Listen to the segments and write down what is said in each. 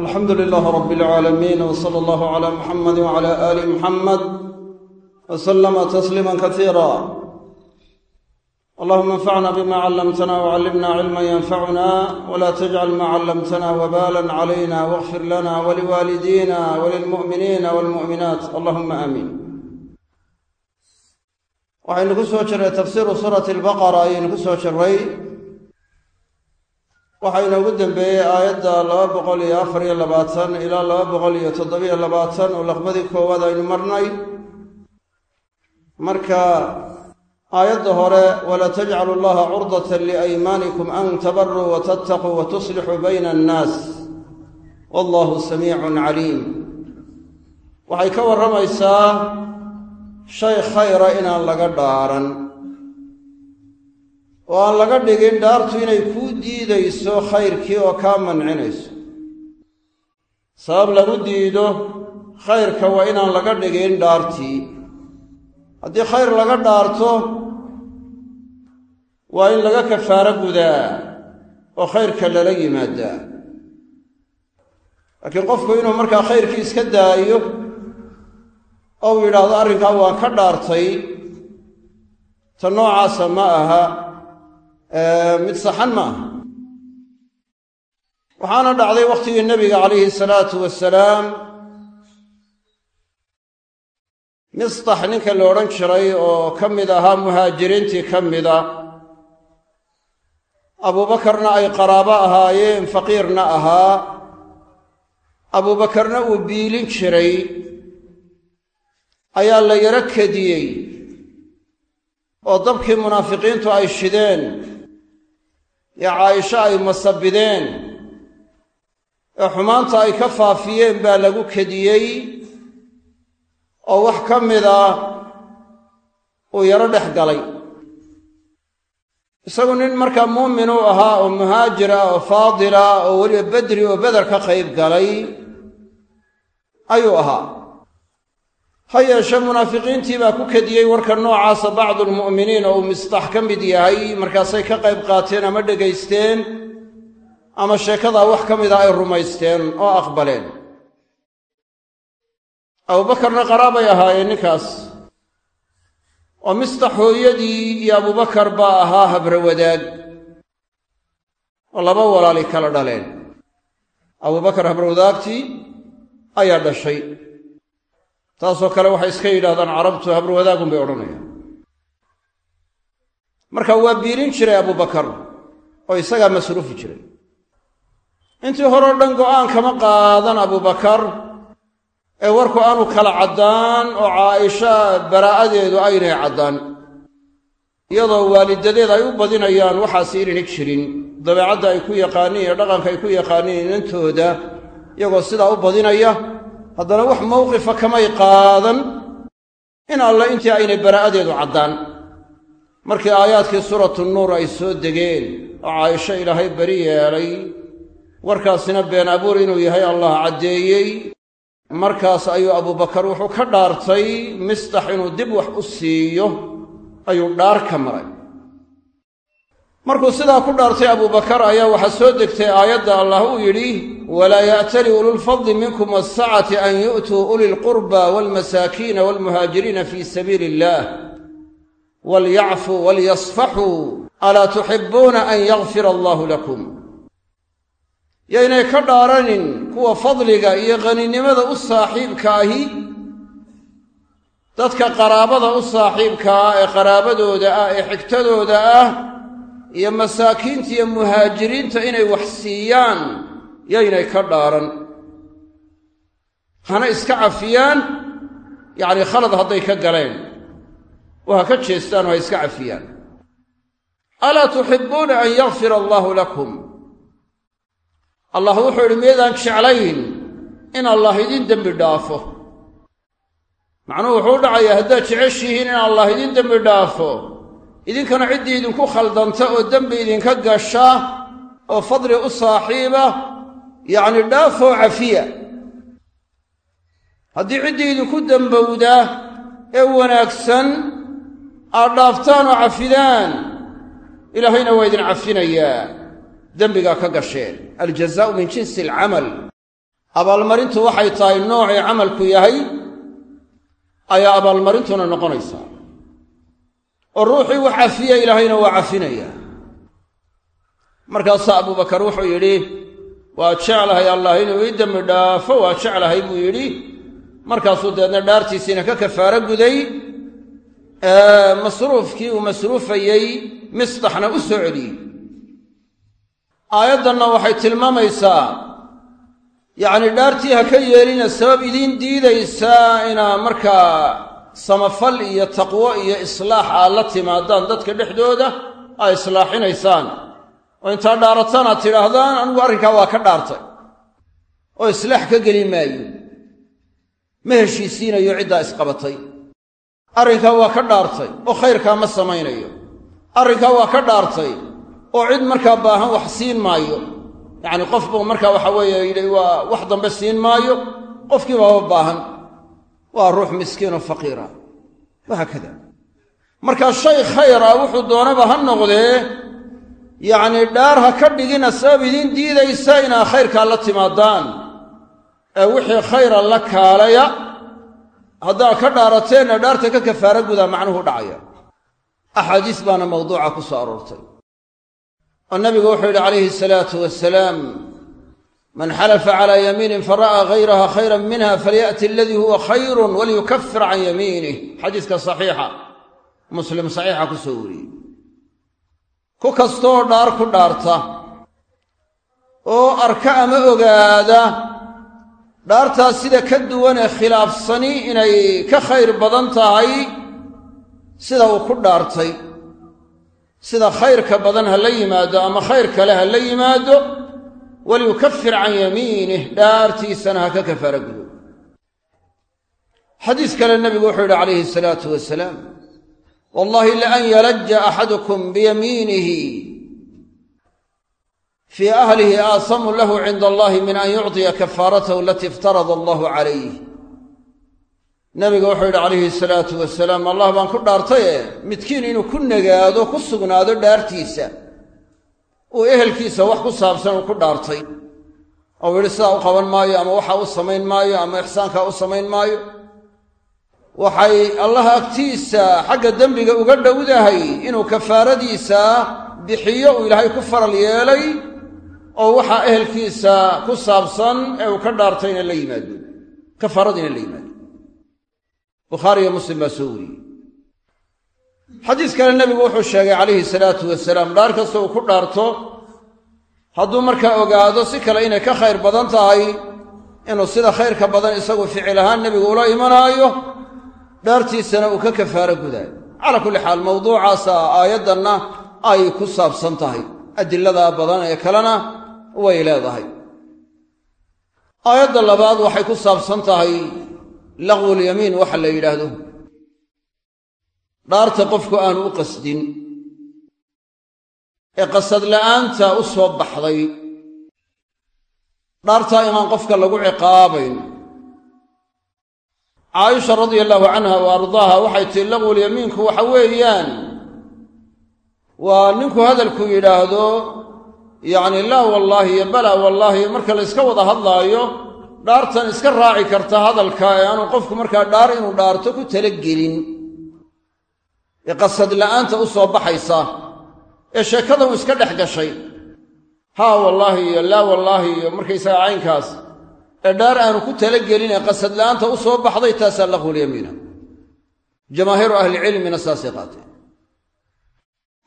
alxamdu lilaah rab alcaalamiin w sala allahu cala muxamadi wcala aali muxamed w salama tasliima kasiira allahuma anfacna bima callamtana wcallimna cilma yanfacuna wla tajcal ma callamtana wbalan calayna wاغfir lana waliwaalidina walilmu'miniina walmu'minaat allahuma aamiin waxaynu ku soo jirray tafsiiru suurati albaqara ayaynu ku soo jirray waxaa inoogu dembeeyey aayadda laba boqol iyo afar iyo labaatan ilaa laba boqol iyo toddobiyo labaatan oo laqmadii koowaad aynu marnay. Marka aayadda hore walaa tajcalu llaha curdatan liaymaanikum an tabaruu wa tattaquu wa tuslixuu bayna annaas. Wallahu samiicun caliim. Waxay ka warramaysaa shay khayra inaan laga dhaaran oo aan laga dhigin dhaartu inay kuu diidayso khayrkii oo kaa mancinayso. Sabab lagu diido khayrka waa inaan laga dhigin dhaartii. Haddii khayr laga dhaarto waa in laga kafaaro gudaa oo khayrka lala yimaadaa laakiin qofku inuu markaa khayrkii iska daayo ou yidhaahdo arrinkaa waan ka dhaartay ta noocaasa ma aha mid saxan ma aha. Waxaana dhacday wakhtigii nebiga calayhi salaatu wasalaam mistax ninka la odhan jiray oo ka mid ahaa muhaajiriintii ka mida abuubakarna ay qaraabo ahaayeen faqiirna ahaa. Abuubakarna uu biilin jiray. Ayaa la yaro kediyey oo dabkii munaafiqiintu ay shideen ee caaisho ay masabideen. Ee xumaanta ay ka faafiyeen baa lagu kediyey. Oo wax ka mida uu yaro dhex galay. Isagu nin markaa muumin uu ahaa oo muhaajir ah oo faadila oo weliba bedri oo beder ka qayb galay ayuu ahaa ha yeeshe munaafiqiintii baa ku kediyey warka noocaasa bacdulmu'miniin oo uu mistax ka mid yahay. Markaasay ka qayb qaateen ama dhegaysteen ama sheekadaa wax ka mida ay rumaysteen oo aqbaleen. Abuubakarna qaraabay ahaayeen ninkaas. Oo mistax hooyadii iyo abubakar baa ahaa habra wadaag. Oo laba walaali kala dhaleen. Abubakar habrawadaagtii ayaa dhashay taasoo kale waxay iska yidhahdaan carabtu habrawadaagum bay odhanayaan. Marka waa biilin jiray abubakar oo isagaa masruufi jiray. Intii horeo dhan go'aan kama qaadan abubakar ee warku aanu kala caddaan oo caaisha baraa'adeedu aynay caddaan. Iyadoo waalidadeed ay u badinayaan waxaasi inayna jirin. Dabeecadda ay ku yaqaaniin iyo dhaqanka ay ku yaqaaniin inantooda iyagoo sidaa u badinaya haddana wax mawqifa kamay qaadan in alle intii aynay baraa'adeedu caddaan. Markii aayaadkii suuratu nuur ay soo degeen oo caaisho ilaahay beri yeelay warkaasina been abuur inuu yahay allah caddeeyey. Markaas ayuu abubakar wuxuu ka dhaartay mistax inuu dib wax u siiyo ayuu dhaar ka maray markuu sidaa ku dhaartay abubakar ayaa waxaa soo degtay aayadda allah uu yidhi walaa ya'tali ululfadli minkum waasacati an yu'tuu uli lqurba waalmasaakiina waalmuhaajiriina fii sabiili illaah walyacfuu walyasfaxuu alaa tuxibbuuna an yakfira allaahu lakum. Yaynay ka dhaaranin kuwa fadliga iyo qaninimada u saaxiibka ahi dadka qaraabada u saaxiibka ah ee qaraabadooda ah ee xigtadooda ah iyo masaakiinta iyo muhaajiriinta inay wax siiyaan yaynay ka dhaaran. Hana iska cafiyaan yacnii khalad hadday ka galeen. Oo ha ka jeestaan oo ha iska cafiyaan. Alaa tuxibbuuna an yakfira allaahu lakum? Allah wuxuu idhi miyaydaan jeclayn in allah idin dembi dhaafo? Macnuhu wuxuu u dhacayaa haddaad jeceshihiin in allah idin dembi dhaafo idinkana ciddii idinku khaldanta oo dembi idinka gasha oo fadli u saaxiiba yacni dhaafoo cafiya. Haddii ciddii idinku dembowda ee wanaagsan aad dhaaftaan oo cafidaan ilaahayna waa idin cafinayaa dembigaa ka gasheen. Aljazaau min jinsi alcamal. Abaalmarintu waxay tahay noocii camalku yahay ayaa abaalmarintuna noqonaysaa oo ruuxii wax cafiya ilaahayna waa cafinaya. Markaasaa abubakar wuxuu yidhi waa jeclahay allah inuu ii dembi dhaafo waa jeclahay buu yidhi. Markaasuu deedna dhaartiisiina ka kafaaro guday. Masruufkii uu masruufayey misdaxna u soo celiyey. Aayaddanna waxay tilmaamaysaa yacni dhaartii ha ka yeelina sabab idiin diidaysaa inaa markaa samafal iyo taqwo iyo islaax aad la timaadaan dadka dhexdooda aa islaaxinaysaan. Oo intaa dhaarataan aad tidhaahdaan anigu arrinkaa waa ka dhaartay. Oo islaax ka geli maayo. Ma heshiisiinayo ciddaa isqabatay. Arrinkaa waa ka dhaartay oo khayrkaa ma samaynayo. Arrinkaa waa ka dhaartay oo cid markaa baahan wax siin maayo. Yacni qof buu markaa waxa weeye yidhi waa wax dambe siin maayo. Qofkii baaba baahan waa ruux miskiinoo faqiira wahaakada markaa shay khayra wuxuu doonaba ha noqdee yacnii dhaar ha ka dhigina sabab idiin diidaysa inaa khayrkaa la timaadaan ee wixii khayra la kaalaya haddaad ka dhaarateenna dhaarta ka kafaara gudaa macnuhu dhacaya. Axaadiis baana mawduuca ku soo aroortay. Oo nabigu wuxuu yidhi calayhi asalaatu wasalaam man xalafa calaa yamiinin fara'aa hayraha khayran minha falya'ti aladii huwa khayrun waliyukafir can yamiinih xadiiska saxiixa. Muslim saxiixa ku soo wariyey. Ku kastooo dhaar ku dhaarta oo arka ama ogaada dhaartaas sida ka duwanee khilaafsani inay ka khayr badan tahay sida uu ku dhaartay. Sida khayrka badan ha la yimaado ama khayr kale ha la yimaado waliyukafir can yamiinih dhaartiisana ha ka kafaara gudo xadiis kale nebigu wuxuu yidhi calayhi asalaatu wasalaam wallahi laan yalaja axadukum biyamiinihi fii ahlihi aasamu lahu cinda allahi min an yucطiya kafaaratahu alatii iftarada allahu calayh nabiga wuxuu yidhi calayhi salaatu wasalaam allah baan ku dhaartaye midkiin inuu ku nagaado ku sugnaado dhaartiisa uu ehelkiisa wax ku saabsan uu ku dhaartay. Ou yidhi sidaa u qaban maayo ama waxaa u samayn maayo ama ixsaankaa u samayn maayo waxay allah agtiisa xagga dembiga uga dhowdahay inuu kafaaradiisa bixiyo uu ilaahay ku faral yeelay oo waxaa ehelkiisa ku saabsan ee uu ka dhaartayna la yimaado. Kafaaradiina la yimaado. Bukhaariyo muslim baa soo wariyey xadiis kale nebigu wuxuu sheegay calayhi salaatu wasalaam dhaar kasta uu ku dhaarto hadduu markaa ogaado si kale inay ka khayr badan tahay inuu sida khayrka badan isagu ficil ahaan nebigu ula imanaayo dhaartiisana uu ka kafaaro gudaayo calaa kulli xaal mawduucaasa aayaddanna ay ku saabsan tahay. Adiladaa badan ee kalena way leedahay. Aayadda labaad waxay ku saabsan tahay laqwulyamiin waxa la yidhaahdo dhaarta qofku aanu u qasdin ee qasad la'aanta u soo baxday dhaartaa inaan qofka lagu ciqaabayn. Caaisha radia allaahu canha wa ardaaha waxay tihi laqwulyamiinku waxa weeyaan waa ninku hadalku yidhaahdo yacni laa wallaahi iyo balaa wallaahi marka la yska wada hadlaayo dhaartan iska raaci karta hadalka ee aanu qofku markaa dhaar inuu dhaarto ku talagelin ee la'aanta u soo baxaysa ee sheekada uu iska dhex gashay. Haa wallaahi iyo laa wallaahi iyo markaysaga caynkaas ee dhaar aanu ku talagelin ee qasad la'aanta u soo baxday taasaa laqwulyamiina jamaahiiru ahlicilmina saasay qaateen.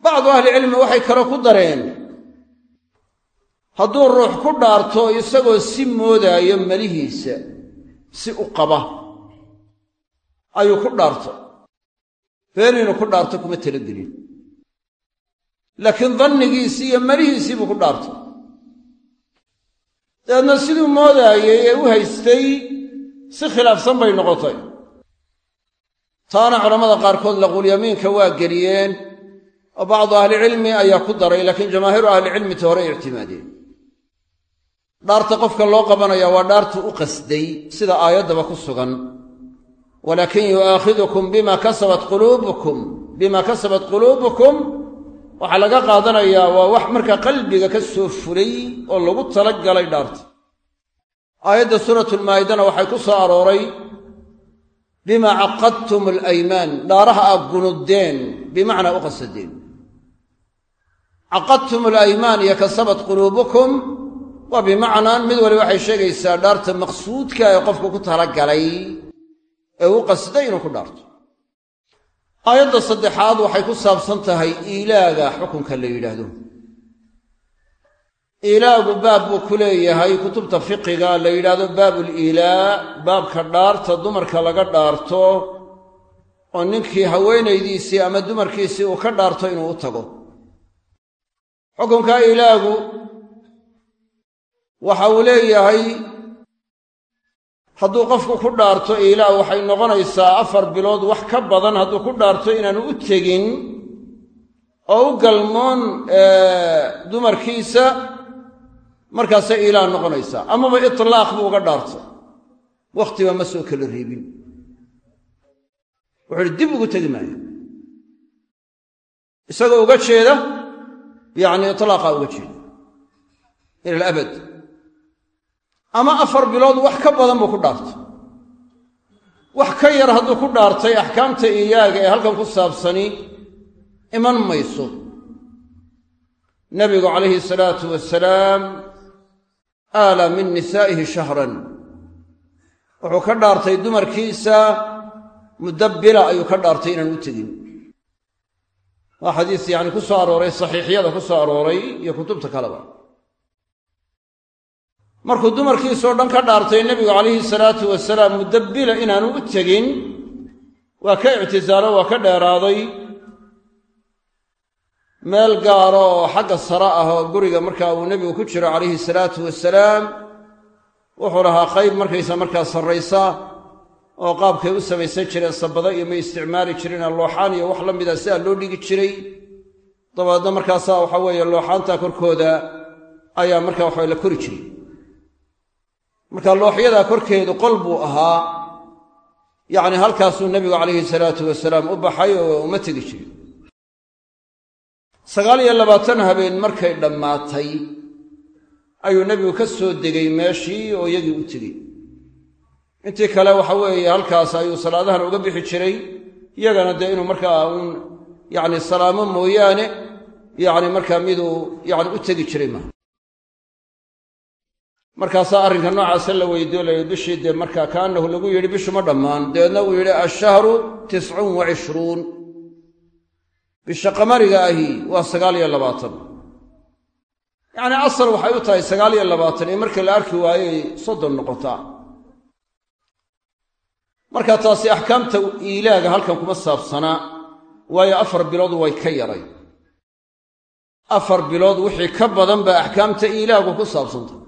Bacdu ahlicilmi waxay kale ku dareen hadduu ruux ku dhaarto isagoo si moodaayo melihiisa si u qaba ayuu ku dhaarto been inuu ku dhaarto kuma talagelin laakiin dannigiisii iyo melihiisii buu ku dhaartay dabeedna siduu moodaayey ee u haystay si khilaafsan bay noqotay. Taana culammada qaarkood laqulyamiinka waa geliyeen oo bacdu ahlicilmi ayaa ku daray laakiin jamaahiiru ahlicilmita hore ictimaadeen. Dhaarta qofka loo qabanaya waa dhaartu u qasday sida aayaddaba ku sugan walaakin yu'aakhidukum bima kasabat quluubukum bima kasabat quluubukum waxaa laga qaadanayaa waa wax markaa qalbiga ka soo fulay oo lagu talagalay dhaarta. aayadda suuratulmaa'idana waxay ku soo arooray bima caqadtum alaymaan dhaaraha aad gunuddeen bimacnaa u qasadeen. Caqadtum alaymaan iyo kasabat quluubukum waa bimacnaa mid wali waxay sheegaysaa dhaarta maqsuudka ee qofku ku talagalay ee u qasday inuu ku dhaarto. Aayadda saddexaad waxay ku saabsan tahay iilaaga xukunka la yidhaahdo. Iilaagu baab buu ku leeyahay kutubta fiqiga la yidhaahdo baabuliilaa baabka dhaarta dumarka laga dhaarto oo ninkii haweenaydiisii ama dumarkiisii uu ka dhaarto inuu u tago. Xukunka iilaagu waxa uu leeyahay hadduu qofku ku dhaarto iilaa waxay noqonaysaa afar bilood wax ka badan hadduu ku dhaarto inaanu u tegin oo u galmoon dumarkiisa markaasay iilaa noqonaysaa. Amaba itlaaq buu uga dhaarto. Wakhtiba ma soo kala reebin. Wuxuu uhi dib ugu tegi maayo. Isagoo uga jeeda yacni itlaaqa uga jeeda. Ila alabad ama afar bilood wax ka badan buu ku dhaartay. Wax ka yar hadduu ku dhaartay axkaamta iilaaga ee halkan ku saabsani iman mayso. Nabigu calayhi salaatu wasalaam aala min nisaa'ihi shahran. Wuxuu ka dhaartay dumarkiisa muddo bila ayuu ka dhaartay inaan u tegin. Waa xadiis yacni ku soo arooray saxiixyada ku soo arooray iyo kutubta kaleba markuu dumarkiisoo dhan ka dhaartay nebigu calayhi salaatu wasalaam muddo bila inaanu u tegin. Waa ka ictisaalo waa ka dheeraaday. Meel gaaro oo xagga sare ah oo guriga markaa uu nebigu ku jiro calayhi salaatu wasalaam wuxuu lahaa qayb markaysa markaa sarraysa oo qaabkay u samaysan jireen sabada iyo may isticmaali jireen looxaan iyo wax la mida sidaa loo dhigi jiray. Dabeedna markaasaa waxa weeye looxaanta korkooda ayaa markaa waxa la kori jiray marka looxyadaa korkeedu qol buu ahaa yacni halkaasuu nebigu calayhi salaatu wasalaam u baxay oo uma tegi jirin sagaal iyo labaatan habeen markay dhammaatay ayuu nebigu ka soo degay meeshii oo iyagii u tegey. Intii kale waxa weeye halkaas ayuu salaadahan uga bixi jiray iyagana dee inuu markaa uun yacni salaamo mooyaane yacni markaa miduu yacni u tegi jiray maaha markaasaa arrinka noocaasa la weydiolaya bishii dee markaa kaanahu lagu yidhi bishu ma dhammaan. Dabeedna uu yidhi ashahru tiscun wa cishruun bisha qamariga ahi waa sagaal iyo labaatan. Yacnii asal waxay u tahay sagaal iyo labaatan ee marka la arki waayey soddon noqotaa marka taasi axkaamta iilaaga halkan kuma saabsanaa waayo afar bilood way ka yaray. Afar bilood wixii ka badan baa axkaamta iilaagu ku saabsantah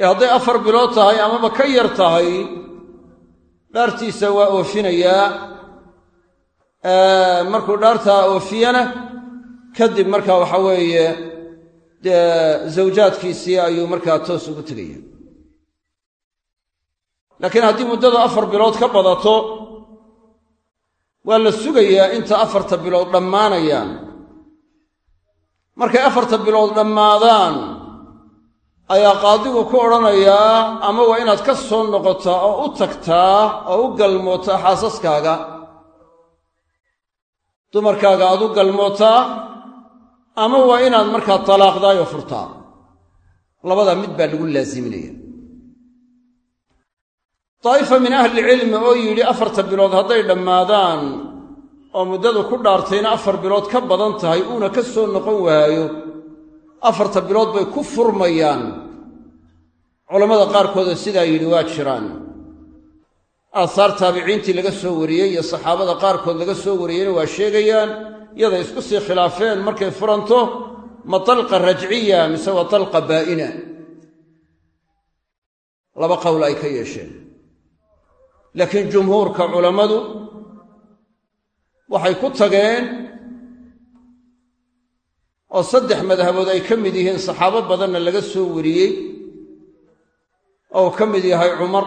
ee hadday afar bilood tahay amaba ka yar tahay dhaartiisa waa oofinayaa. Markuu dhaartaa oofiyana kadib marka waxa weeye dee zawjaadkiisii ayuu markaa toos ugu tegaya laakiin haddii muddada afar bilood ka badato waa la sugayaa inta afarta bilood dhammaanayaan. Markay afarta bilood dhammaadaan ayaa qaadigu ku odhanayaa ama waa inaad ka soo noqotaa oo u tagtaa oo u galmootaa xaasaskaaga. Dumarkaaga aad u galmootaa ama waa inaad markaa talaaqdaayoo furtaa. Labadaa mid baa lagu laasiminaya. Daa'ifa min ahlilcilmi oo yidhi afarta bilood hadday dhammaadaan oo muddadu ku dhaartayna afar bilood ka badan tahay uuna ka soo noqon waayo afarta bilood bay ku furmayaan. Culammada qaarkooda sidaa yidhi waa jiraan. Aahaar taabiciintii laga soo wariyey iyo saxaabada qaarkood laga soo wariyeyna waa sheegayaan yaday isku sii khilaafeen markay furanto ma talqa rajciya mise waa talqa baa'ina. Laba qowl ay ka yeesheen. Laakiin jumhuurka culammadu waxay ku tageen oo saddex madhabood ay ka mid yihiin saxaabo badanna laga soo wariyey oo ka mid yahay cumar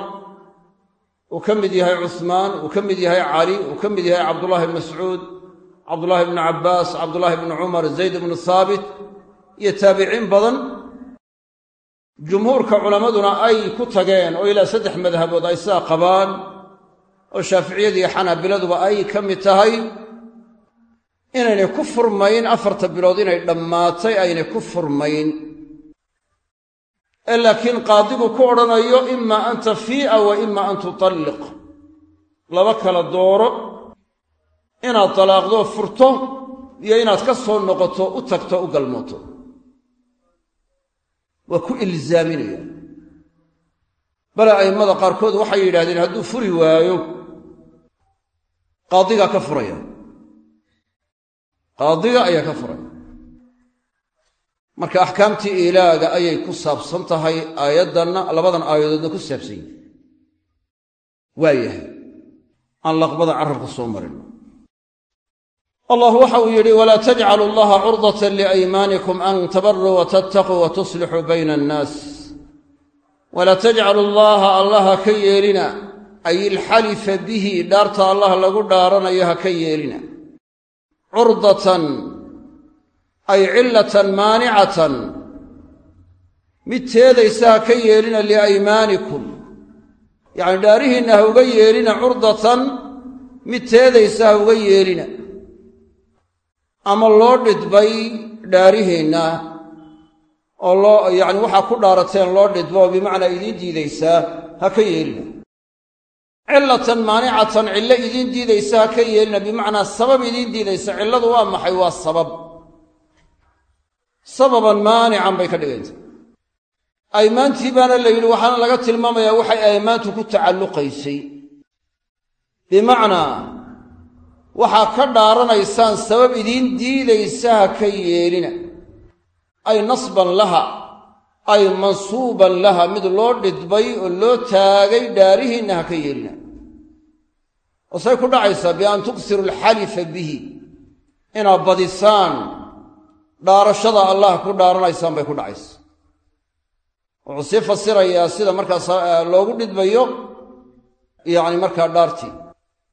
uu ka mid yahay cuhmaan uu ka mid yahay cali uu ka mid yahay cabdullaahi bn mascuud cabdullaahi bnu cabbaas cabdullaahi bnu cumar zayd bnu haabit iyo taabiciin badan. Jumhuurka culammaduna ay ku tageen oo ilaa saddex madhabood ay sidaa qabaan oo shaaficiyadiiyo xanaabiladuba ay ka mid tahay inaynay ku furmayn afarta bilood inay dhammaatay aynay ku furmayn. Ee laakiin qaadigu ku odhanayo imaa an tafii'a wa imaa an tutalliq. Laba kala dooro inaad dalaaqdoo furto iyo inaad ka soo noqoto u tagto u galmooto. Waa ku ilzaaminaya. Bale a'immada qaarkood waxay yidhahdeen hadduu furi waayo qaadigaa ka furaya qaadiga ayaa ka furaya marka axkaamtii ilaaga ayay ku saabsan tahay aayaddanna labadan aayadoodna ku saabsan yihiin waa yahay. Aan laqbada carrabka soo marin. Allah waxa uu yidhi walaa tajcalu allaha curdatan liaymaanikum an tabaruu wa tattaquu wa tuslixuu bayna annaas. Walaa tajcalu allaha allah ha ka yeelina ay ilxalifa bihi dhaarta allah lagu dhaaranayo ha ka yeelina curdatan ay cillatan maanicatan. Mid teedaysa ha ka yeelina liaymaanikum. Yacni dhaarihiinna ha uga yeelina curdatan mid teedaysa ha uga yeelina. Ama loo dhidbay dhaarihiinna oo loo yacni waxaa ku dhaarateen loo dhidbo oo bimacnaa idiin diidaysaa ha ka yeelina cillatan maanicatan cillo idiin diidaysa ha ka yeelina bimacnaa sabab idiin diidaysa cilladu waa maxay? Waa sabab. Sababan maanican bay ka dhigaysa. Aymaantii baana la yidhi waxaana laga tilmaamayaa waxay aymaantu ku tacalluqaysay. Bimacnaa waxaa ka dhaaranaysaan sabab idiin diidaysa ha ka yeelina. Ay nasban laha ay mansuuban laha mid loo dhidbay oo loo taagay dhaarihiinna ha ka yeelina oo say ku dhacaysaa bi an tuksiru alxalifa bihi inaad badisaan dhaarashada allah ku dhaaranaysaan bay ku dhacaysa. Wuxuu sii fasirayaa sida markaas loogu dhidbayo yacni markaa dhaartii.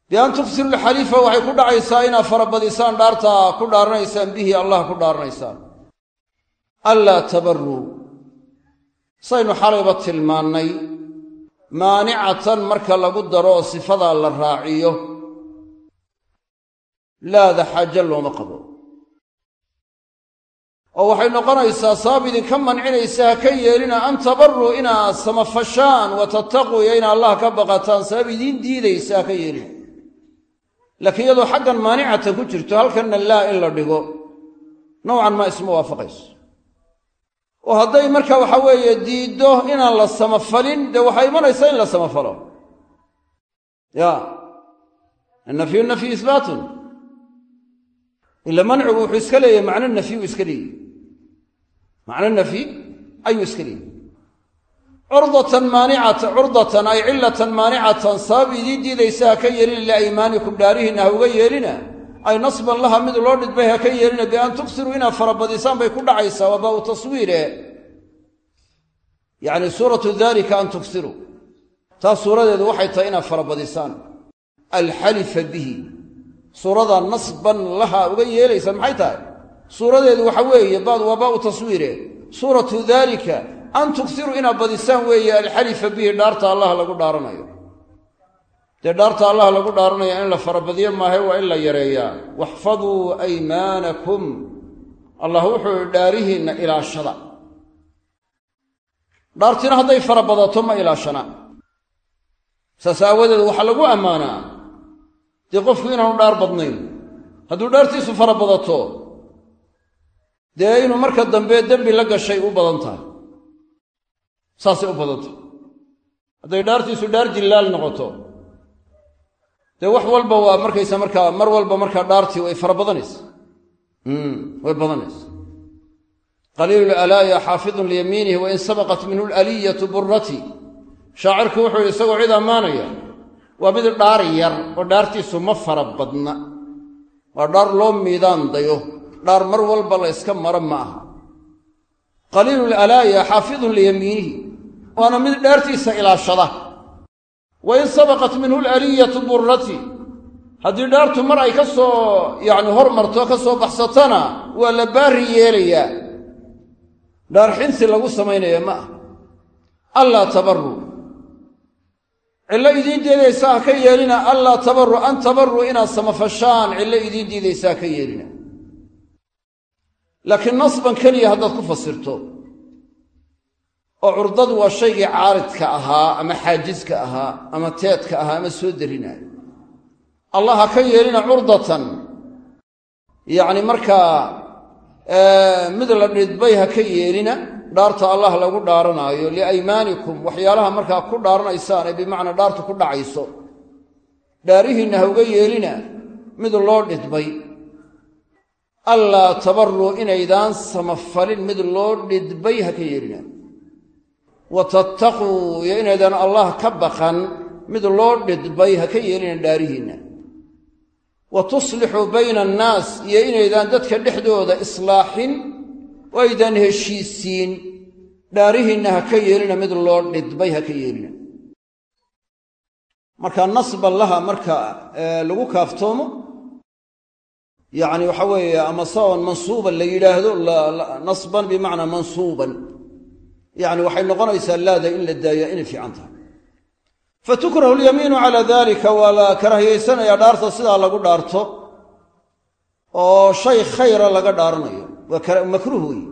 Bi an tuksiru alxalifa waxay ku dhacaysaa inaad farabadisaan dhaarta ku dhaaranaysaan bihi allah ku dhaaranaysaan anlaa tabaruu saynu xalayba tilmaannay maanicatan marka lagu daro oo sifadaa la raaciyo laada xaaje looma qabo. oo waxay noqonaysaa sabab idinka mancinaysa ha ka yeelina an tabaruu inaad samafashaan wa tattaquu iyo ina allah ka baqataan sabab idiin diidaysa ha ka yeelina. Laakiin iyadoo xaggan maanicatan ku jirto halkanna laa in la dhigo nowcan maa isma waafaqayso oo hadday marka waxa weeye diiddo inaan la samafalin dee waxaa imanaysaa in la samafalo? Ya. Annafyu nafyu ihbaatun ila mancigu wuxuu iska leeyahy macno nafyu iska leeyahy macno nafyi ayuu iska leeyahy curdatan maanicatan curdatan ay cillatan maanicatan sabab idiin diidaysa ha ka yeelina liaymaanikum dhaarihiinna ha uga yeelina ay nasban laha mid loo dhidbay ha ka yeelina bian tuksiruu inaad farabadisaan bay ku dhacaysaa waa baau taswiire. Yacni suuratu dalika an tuksiruu taas suuradeedu waxay tahay inaad farabadisaan. Alxalifa bihi. Suurada nasban laha uga yeelaysaan maxay tahay? Suuradeedu waxa weeye baad waa baau taswiire. Suuratu dalika an tuksiruu inaad badisaan weeye alxalifa bihi dhaarta allah lagu dhaaranayo dee dhaarta allah lagu dhaaranaya in la farabadiyo maahe waa in la yareeyaa waxfaduu aymaanakum. Allah wuxuu ihi dhaarihiinna ilaashada. Dhaartina hadday farabadato ma ilaashana. Saas aawadeed waxaa lagu ammaanaa. Dee qofku inaanu dhaar badnayn hadduu dhaartiisu farabadato dee inuu marka dambe dembi la gashay u badan tahay. Saasay u badan tahay. Hadday dhaartiisu dhaar jillaal noqoto dee wax walba waa markaysa markaa mar walba markaa dhaartii way fara badanaysa. Way badanaysa. Qaliilu alaaya xaafidun liyamiinihi wain sabaqat minhu laliyatu burati shaacirku wuxuu yidhi isagoo cid ammaanaya waa mid dhaar yar oo dhaartiisu ma fara badna. Waa dhaar loo miidaan dayo dhaar mar walba la yska maro ma aha. Qaliilu lalaaya xaafidun liyamiinihi waana mid dhaartiisa ilaashada wain sabaqat minhu laliyatu burati haddii dhaartu mar ay ka soo yacni hormarto ka soo baxsatana waa la baari yeelayaa dhaar xinsi lagu samaynaya ma ah allaa tabaruu cillo idiin diidaysa ha ka yeelina allaa tabaru an tabaruu inaad samafashaan cillo idiin diidaysa ha ka yeelina laakiin nasban keliya haddaad ku fasirto oo curdadu waa shaygii caaridka ahaa ama xaajiska ahaa ama teedka ahaa ama soo darinaayo allah ha ka yeelina curdatan. Yacni markaa mid la dhidbay ha ka yeelina dhaarta allah lagu dhaaranaayo liaymaanikum waxyaalaha markaa ku dhaaranaysaan ee bimacnaa dhaartu ku dhacayso. Dhaarihiinna ha uga yeelina mid loo dhidbay. Allaa tabaruu inaydaan samafalin mid loo dhidbay ha ka yeelina wa tattaquu iyo inaydaan allah ka baqan mid loo dhidbay ha ka yeelina dhaarihiinna wa tuslixuu bayna annaas iyo inaydaan dadka dhexdooda islaaxin oo aydaan heshiisiin dhaarihiinna ha ka yeelina mid loo dhidbay ha ka yeelina marka nasban laha marka lagu kaaftoomo yacni waxa weeye ama saban mansuuban la yidhaahdo nasban bimacnaa mansuuban yacni waxay noqonaysaa laada in la daaya inay fiican tahay. Fatukrahu lyamiinu calaa dalika waa la karahiyaysanayaa dhaarta sidaa lagu dhaarto oo shay khayra laga dhaaranayo. Waa makruuh wey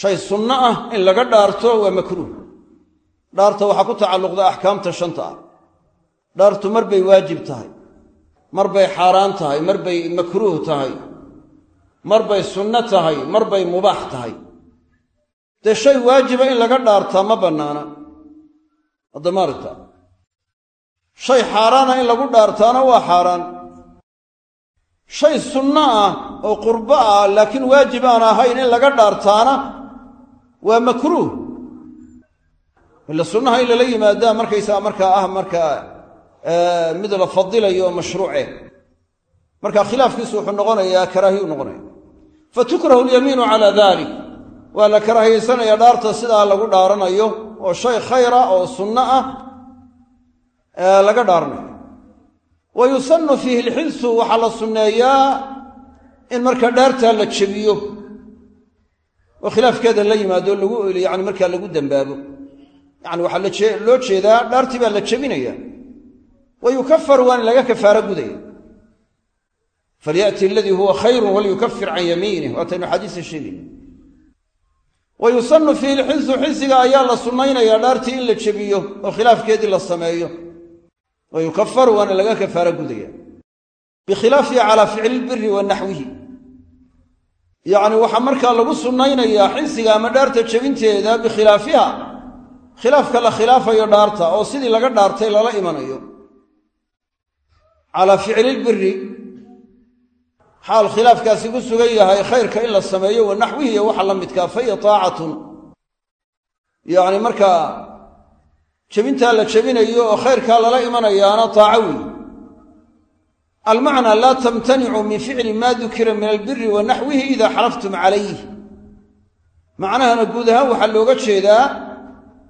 shay sunno ah in laga dhaarto waa makruuh. Dhaarta waxaa ku tacalluqda axkaamta shanta ah. Dhaartu mar bay waajib tahay. Mar bay xaaraan tahay. Mar bay makruuh tahay. Mar bay sunno tahay. Mar bay mubaax tahay dee shay waajiba in laga dhaartaa ma bannaana. Haddamaarigta shay xaaraana in lagu dhaartaana waa xaaraan. Shay sunno ah oo qurbo ah laakiin waajib aan ahayn in laga dhaartaana waa makruuh. Ila sunnaha in lala yimaadaa markaysaa markaa ah markaa mid la fadilayo oo mashruuce. Marka khilaafkiisu wuxuu noqonayaa karaahiyu noqonaya fatukrahu lyamiinu calaa dalik waa la karaahiyaysanayaa dhaarta sidaa lagu dhaaranayo oo shay khayra oo sunno ah laga dhaaranayo. Wa yusannu fiihi lxinsu waxaa la sunneeyaa in marka dhaartaa la jebiyo. Oo khilaafkeeda la yimaado lagu yani markaa lagu dembaabo yani waxaa loo jeedaa dhaartii baa la jebinaya wa yukafar waa in laga kafaaro gudaya falyati aladii huwa khayrun walyukafir can yamiinih waataynu xadiisa sheegayna wa yusannu fiihi lxinsu xinsiga ayaa la sunnaynayaa dhaartii in la jebiyo oo khilaafkeedii la sameeyo. Wa yukafaru waana laga kafaaro gudaya. Bikhilaafihi calaa ficli lbiri wa naxwihi. Yacni waxaa markaa lagu sunnaynayaa xinsiga ama dhaarta jebinteeda bikhilaafiha khilaafka la khilaafayo dhaarta oo sidii laga dhaartay lala imanayo. Calaa ficli lbiri xaal khilaafkaasi ku sugan yahay khayrka in la sameeyo wa naxwihi iyo waxa la midkaa fa hiya taacatun. Yacni markaa jebintaa la jebinayo oo khayrkaa lala imanayaana taaco weyi almacnaa laa tamtanicu min ficli maa dukira min albiri wa naxwihi idaa xalaftum calayh macnahana guud ahaan waxaa looga jeedaa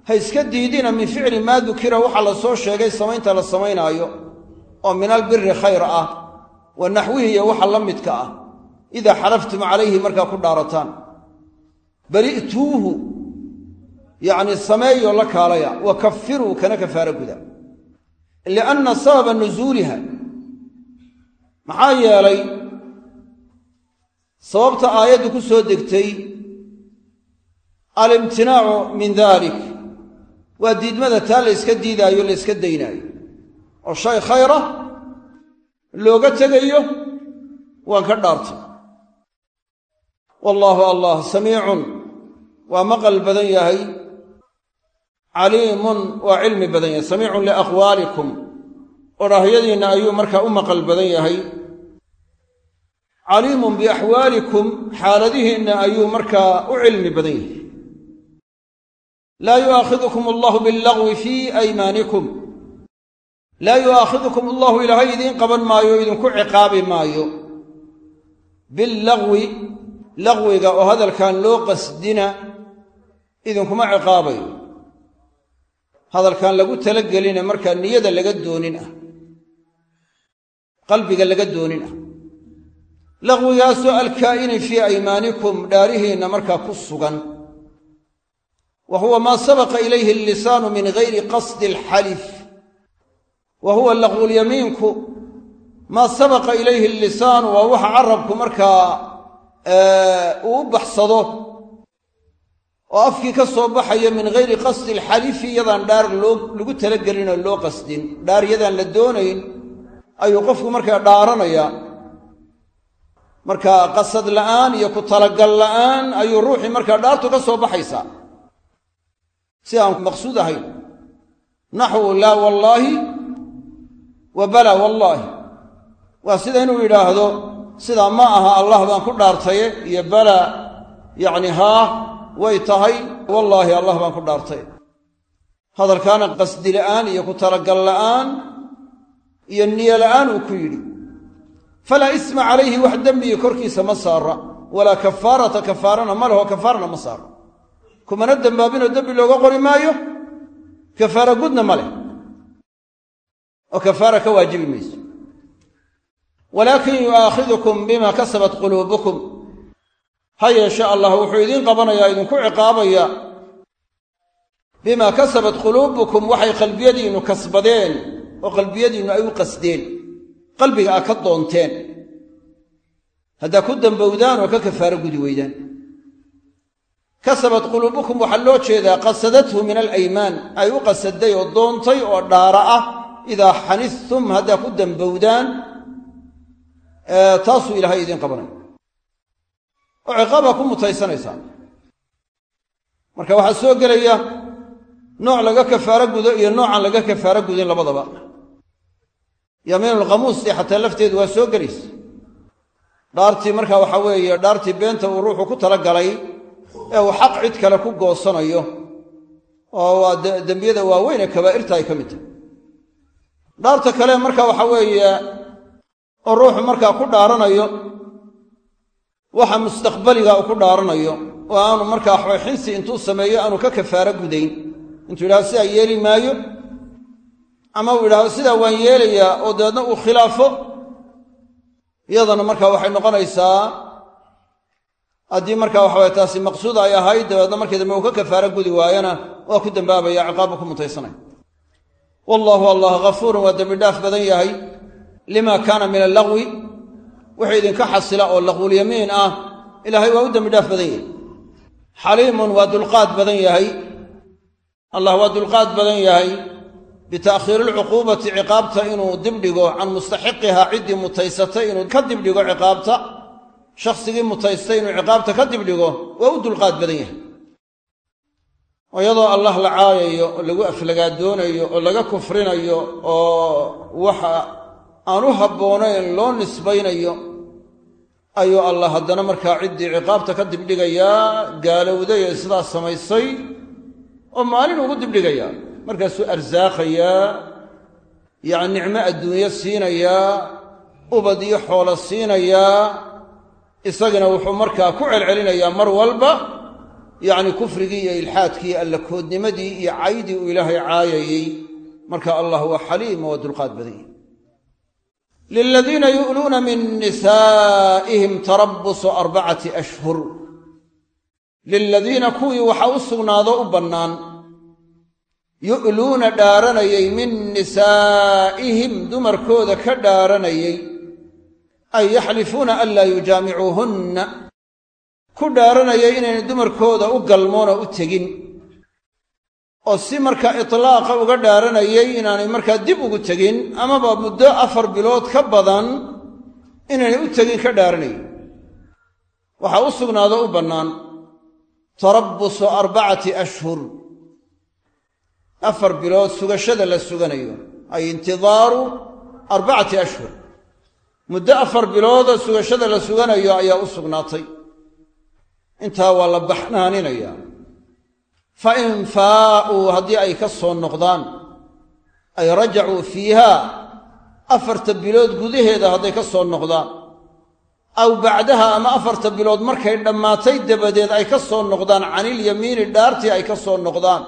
ha iska diidina min ficli maa dukira waxa la soo sheegay samaynta la samaynaayo oo min albiri khayr ah wa naxwihi iyo waxa la midka ah. Idaa xalaftum calayhi markaa ku dhaarataan. Bari'tuuhu yacni sameeyoo la kaalaya. Wa kafiruu kana kafaara guda. Lianna sababa nusuuliha maxaa yeelay sababta aayaddu ku soo degtay alimtinaacu min dalik waa diidmada taa la yska diidaayo la yska daynaayo. Oo shay khayra looga tegayo waan ka dhaartay. Wallaahu allah samiicun waa maqal badan yahay caliimun waa cilmi badan yahay samiicun liaqwaalikum odhaahyadiinna ayuu markaa u maqal badan yahay. Caliimun biaxwaalikum xaaladihiinna ayuu markaa u cilmi badan yahay. Laa yu'aakhidukum allahu billagwi fii aymaanikum laa yu'aakhidukum allahu ilaahay idiin qaban maayo idinku ciqaabi maayo. Billagwi lagwiga oo hadalkan loo qasdina idinkuma ciqaabayo. Hadalkan lagu talageline markaa niyada laga doonin ah. Qalbiga laga doonin ah. Laqwigaasoo alkaa'ini fii aymaanikum dhaarihiinna markaa ku sugan. Wa huwa maa sabaqa ilayhi allisaanu min gayri qasdi alxalif wa huwa laqwulyamiinku maa sabaqa ilayhi allisaanu waa waxa carabku markaa uu u baxsado. Oo afkii ka soo baxaya min gayri qasdi alxalifi iyadaan dhaar lagu talagelin oo loo qasdin. Dhaar yadaan la doonayn ayuu qofku markaa dhaaranayaa marka qasad la'aan iyo ku talagal la'aan ayuu ruuxii markaa dhaartu ka soo baxaysaa si aan maqsuud ahayn. Naxwu laa wallaahi wa bala wallaahi waa sida inuu yidhaahdo sidaa ma aha allah baan ku dhaartaye iyo bala yacni haa way tahay wallaahi allah baan ku dhaartay hadalkaana qasdi la'aan iyo ku talagal la'aan iyo niyo la'aan uu ku yidhi falaa isma calayhi wax dembigii korkiisa ma saara walaa kafaarata kafaarana ma leho kafaarana ma saara kumana dembaabinoo dembi looga qori maayo kafaara gudna ma leh oo kafaara ka waajibi mayso. Walaakin yu'aakhidukum bima kasabat quluubukum. Ha yeeshe allah wuxuu idiin qabanayaa idinku ciqaabaya. Bimaa kasabat quluubukum waxay qalbiyadiinnu kasbadeen oo qalbiyadiinnu ay u qasdeen. Qalbiga aa ka doonteen. Haddaa ku dambowdaan oo ka kafaaro gudi weydaan. Kasabat quluubukum waxaa loo jeedaa qasadathu min alaymaan ay u qasaday oo doontay oo dhaara ah idaa xanidtum haddaa ku dambowdaan taasuu ilaahay idiin qabanaya oo ciqaabaa ku mutaysanaysaa marka waxaa soo gelaya nooc laga kafaaro gudo iyo noocaan laga kafaaro gudin labadaba yamiinulkhamuusi xataa lafteedu waa soo gelaysa dhaartii marka waxaa weeye dhaartii beenta uu ruuxu ku talagalay ee uu xaq cid kale ku goosanayo oo waa dembiyada waaweyn ee kabaa'irta ay ka mid tahay dhaarta kale marka waxaa weeye oo ruuxu markaa ku dhaaranayo waxa mustaqbaliga uu ku dhaaranayo oo aanu markaa waxbay xinsi intuu sameeyo aanu ka kafaaro gudayn. Intuu yidhahdo sidaa yeeli maayo ama uu yidhahdo sidaa waan yeelayaa oo dabeedna uu khilaafo iyadana markaa waxay noqonaysaa haddii markaa waxaway taasi maqsuud ay ahayd dabeedna markii dambe uu ka kafaaro gudi waayana waa ku dambaabaya ciqaabbu ku mutaysanaya wallaahu allah ghafuurun waa dembi dhaaf badan yahay. Lima kaana min allagwi. Wixii idinka xasila oo laqwulyamiin ah ilaahay waa u dembi dhaaf badan yahay. Xaliimun waa dulqaad badan yahay. Allah waa dulqaad badan yahay. Bita'khiiri alcuquubati ciqaabta inuu dibdhigo can mustaxiqihaa ciddii mutaysatay inuu ka dibdhigo ciqaabta. Shakhsigii mutaystay inuu ciqaabta ka dibdhigo waa u dulqaad badan yahay oo iyadoo allah la caayayo oo lagu aflagaadoonayo oo laga kufrinayo oo waxa aan u habboonayn loo nisbaynayo ayuu allah haddana markaa ciddii ciqaabta ka dibdhigayaa gaalowday ee sidaas samaysay oo maalin ugu dibdhigayaa. Markaasuu arsaaqayaa yacni nicmo adduunyo siinayaa ubad iyo xoolo siinayaa isagana wuxuu markaa ku celcelinayaa mar walba yacni kufrigii iyo ilxaadkii alla koodnimadii iyo caydii uu ilaahay caayayey marka allah waa xaliima waa dulqaad badanya liladiina yu'luuna min nisaa'ihim tarabbusu arbacati ashhur. Liladiina kuwii waxaa u sugnaado u bannaan yu'luuna dhaaranayay min nisaa'ihim dumarkooda ka dhaaranayay ay yaxlifuuna an laa yujaamicuuhunna ku dhaaranayay inaynay dumarkooda u galmoona u tegin. oo si markaa itlaaqa uga dhaaranayay inaanay markaa dib ugu tegin amaba muddo afar bilood ka badan inaynay u tegin ka dhaaranayay waxaa u sugnaado u bannaan tarabbusu arbacati ashhur. afar bilood sugashada la suganayo ay intidaaru arbacati ashhur. muddo afar biloodoo sugashada la suganayo ayaa u sugnaatay intaa waa la baxnaaninayaa. Fa in faa'uu haddii ay ka soo noqdaan ay rajacuu fiiha afarta bilood gudaheeda hadday ka soo noqdaan aw bacdaha ama afarta bilood markay dhammaatay dabadeed ay ka soo noqdaan canilyamiini dhaartii ay ka soo noqdaan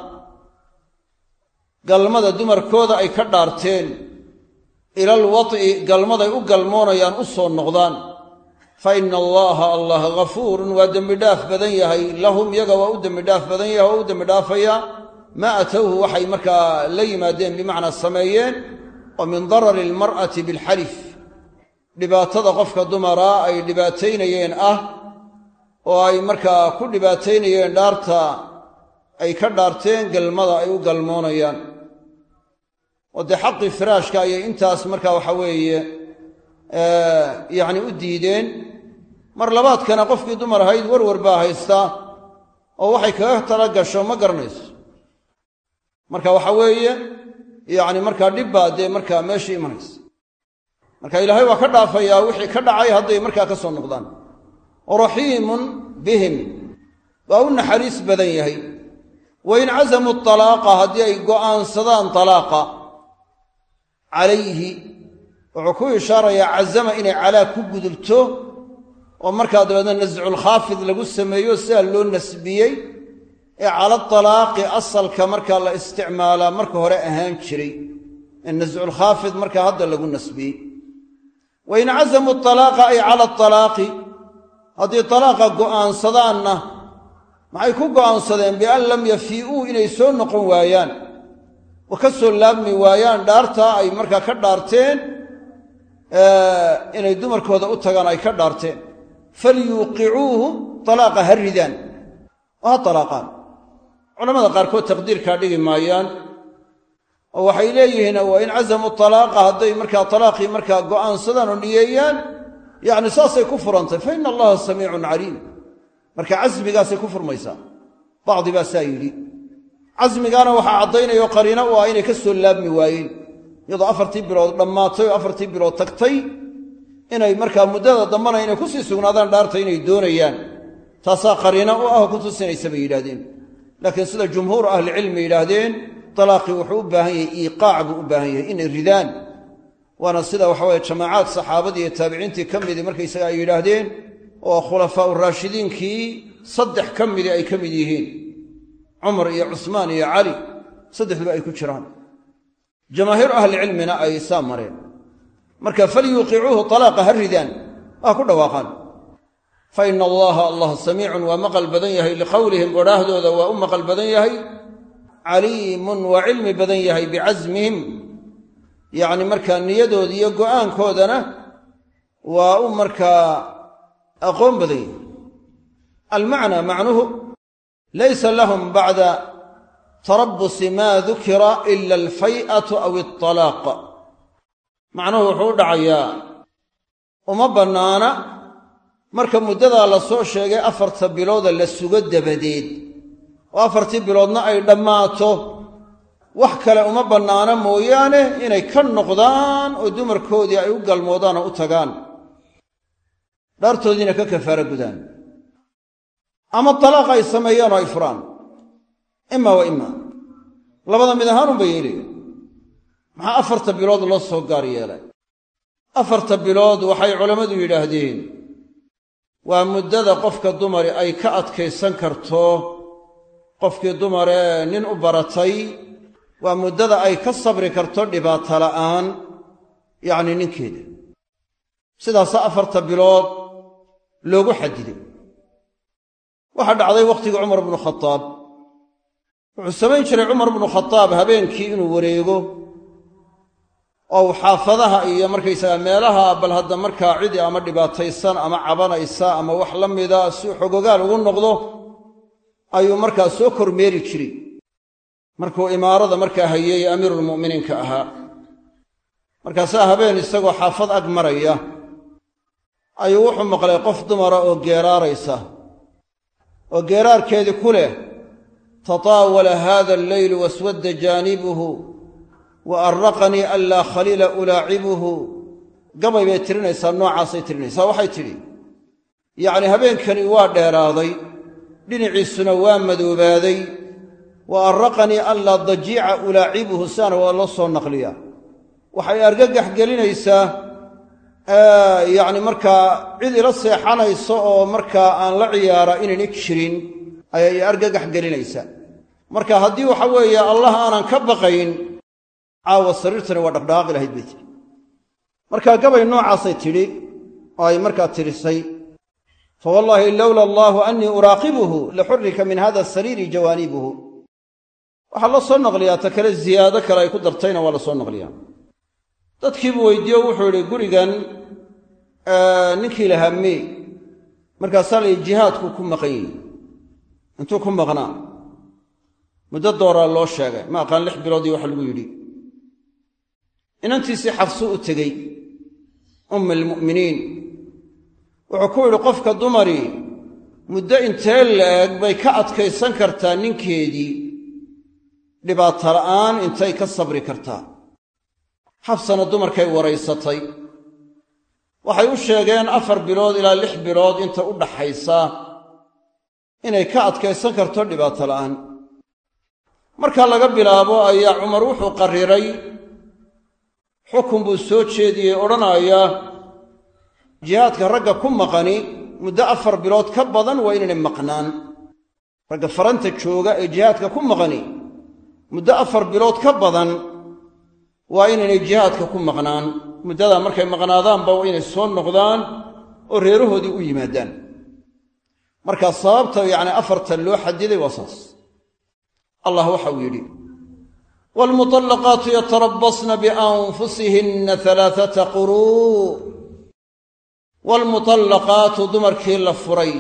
galmada dumarkooda ay ka dhaarteen ilal wad'i galmaday u galmoonayaan u soo noqdaan fa ina allaha allah ghafuurun waa dembi dhaaf badan yahay. Lahum yaga waa u dembi dhaaf badan yahay waa u dembi dhaafaya. Maa atowhu waxay markaa la yimaadeen bimacnaa sameeyeen oo min darari almar'ati bilxalif dhibaatada qofka dumaraa ay dhibaataynayeen ah oo ay markaa ku dhibaataynayeen dhaarta ay ka dhaarteen galmada ay u galmoonayaan. Oo dee xaqii firaashka ayay intaas markaa waxa weeye yacni u diideen mar labaadkana qofkii dumar ahayd warwar baa haystaa oo waxay kaga tala gasho ma garanayso. Marka waxa weeye yacni markaa dhib baa dee markaa meeshii imanaysa. Marka ilaahay waa ka dhaafayaa wixii ka dhacay hadday markaa ka soo noqdaan. Raxiimun bihim. Waa u naxariis badan yahay. Wain cazamuu talaaqa haddii ay go'aansadaan talaaqa calayhi wuxuu ku ishaarayaa cazama inay calaa ku gudubto oo markaa dabeedna nasculkhaafid lagu sameeyo sidaa loo nasbiyey ee cala talaaqi asalka markaa la isticmaalaa marka hore ahaan jiray. Ee nasculkhaafid markaa hadda lagu nasbiyey. Wain cazamuu talaaqa ay cala talaaqi haddii talaaqa go'aansadaanna maxay ku go'aansadeen bian lam yafii'uu inay soo noqon waayaan? Oo ka soo laabmi waayaan dhaartaa ay markaa ka dhaarteen inay dumarkooda u tagaan ay ka dhaarteen falyuuqicuuhu talaaqa ha ridaan oo ha talaaqaan culamada qaarkood taqdiirkaa dhigi maayaan oo waxay leeyihiin waa in cazamuu talaaqa hadday markaa talaaqii markaa go'aansadaan oo niyeeyaan yacni saasay ku furantay fa ina allaha samiicun caliim marka casmigaasay ku furmaysaa bacdi baa saa yidhi casmigaana waxaa caddaynaya oo qariino u ah inay ka soo laabmi waayeen iyadoo afartii bilood dhammaatay oo afartii bilood tagtay inay markaa muddada dambana inay ku sii sugnaadaan dhaarta inay doonayaan. Taasaa qariino u ah oo ku tusinaysa bay yidhahdeen laakiin sida jumhuur ahlicilmi yidhaahdeen talaaqii wuxuu u baahan yahay iiqaac buu u baahan yahay inay ridaan. Waana sida waxaweye jamaacaad saxaabadii iyo taabiciintii ka midii markaysaga ay yidhaahdeen oo khulafaau raashidiinkii saddex ka midii ay ka mid yihiin. Cumar iyo cusmaan iyo cali saddexduba ay ku jiraan. Jamaahiiru ahlicilmina ay saa mareen marka falyuuqicuuhu talaaqa ha ridaan waa ku dhawaaqaan. Fa ina allaha allah samiicun waa maqal badan yahay liqowlihim odhaahdooda waa u maqal badan yahay. Caliimun waa cilmi badan yahay bicasmihim yacni markaa niyadooda iyo go'aankoodana waa u markaa aqoon badan yahay. Almacnaa macnuhu laysa lahum bacda tarabusi maa dukira ila alfay'atu aw altalaaq macnuhu wuxuu u dhacayaa uma bannaana marka muddadaa la soo sheegay afarta bilooda la sugo dabadeed oo afartii biloodna ay dhammaato wax kale uma bannaana mooyaane inay ka noqdaan oo dumarkoodii ay u galmoodaan oo u tagaan. Dhaartoodiina ka kafaara gudaan. Ama talaaq ay sameeyaan oo ay furaan ima wa ima labada mid ahaanunba yeelaya maxaa afarta bilood loo soo gaar yeelay? Afarta bilood waxay culammadu yidhaahdeen waa muddada qofka dumari ay ka adkaysan karto qofkii dumaree nin u baratay waa muddada ay ka sabri karto dhibaato la'aan yacni ninkeeda. Sidaasaa afarta bilood loogu xadiday waxaa dhacday wakhtigii cumar bnu khadaab wuxuu samayn jiray cumar bnu khadaab habeenkii inuu wareego oo xaafadaha iyo markaysaga meelaha bal hadda markaa cidi ama dhibaataysan ama cabanaysa ama wax la mida si xogogaal ugu noqdo ayuu markaa soo kormeeri jiray markuu imaarada markaa hayey amiirulmu'miniinka ahaa. Markaasaa habeen isagoo xaafad ag maraya ayuu wuxuu maqlay qof dumara oo geeraaraysa oo geeraarkeedii ku leh tataawala haada alleylu waswadda jaanibuhu wa arraqanii anlaa khaliila ulaacibuhu gabay bay tirinaysaa noocaasay tirinaysaa waxay tidhi yacni habeenkani waa dheeraaday dhinaciisuna waa madoobaaday wa arraqanii anlaa dajiica ulaacibuhu sidaana waa loo soo naqliyaa waxay argagax gelinaysaa yacni markaa cid ila seexanayso oo markaa aan la ciyaara inayna jirin ayay argagax gelinaysaa marka haddii waxa weeye allah aanan ka baqayn caawa sariirtani waa dhaqdhaqaaqi lahayd bay tidhi markaa gabay noocaasay tidhi oo ay markaa tirisay fawallaahi lowla allaahu annii uraaqibuhu laxurrika min hada sariiri jawaanibuhu waxaa la soo naqliyaa ta kale ziyaado kale ay ku dartayna waa la soo naqliyaa. Dadkiibuu weydiiye o wuxuu idhi gurigan ninkii lahaa mee markaasaa layihi jihaadku ku maqan yihi intuu ku maqnaa muddo dooraa loo sheegay ma aqaan lix biloodii waxa lagu yidhi inantiisii xafsu u tegey ummi almu'miniin. Wuxuu ku yidhi qofka dumari muddo intee la-eg bay ka adkaysan kartaa ninkeedii. Dhibaato la'aan intay ka sabri kartaa. Xabsana dumarkay waraysatay. Waxay u sheegeen afar bilood ilaa lix bilood inta u dhaxaysa inay ka adkaysan karto dhibaato la'aan. Markaa laga bilaabo ayaa cumar wuxuu qarriray xukun buu soo jeediyey odhanaya jihaadka ragga ku maqani muddo afar bilood ka badan waa inaynay maqnaan. Ragga faranta jooga ee jihaadka ku maqani muddo afar bilood ka badan waa inaynay jihaadka ku maqnaan. Muddadaa markay maqnaadaanba waa inay soo noqdaan oo reerahoodii u yimaadaan. Markaa sababta yacni afartan loo xadiday waa saas. Allah waxa uu yidhi waalmuطallaqaatu yatarabasna bianfusihinna alaaata quruu waalmuطallaqaatu dumarkii la furay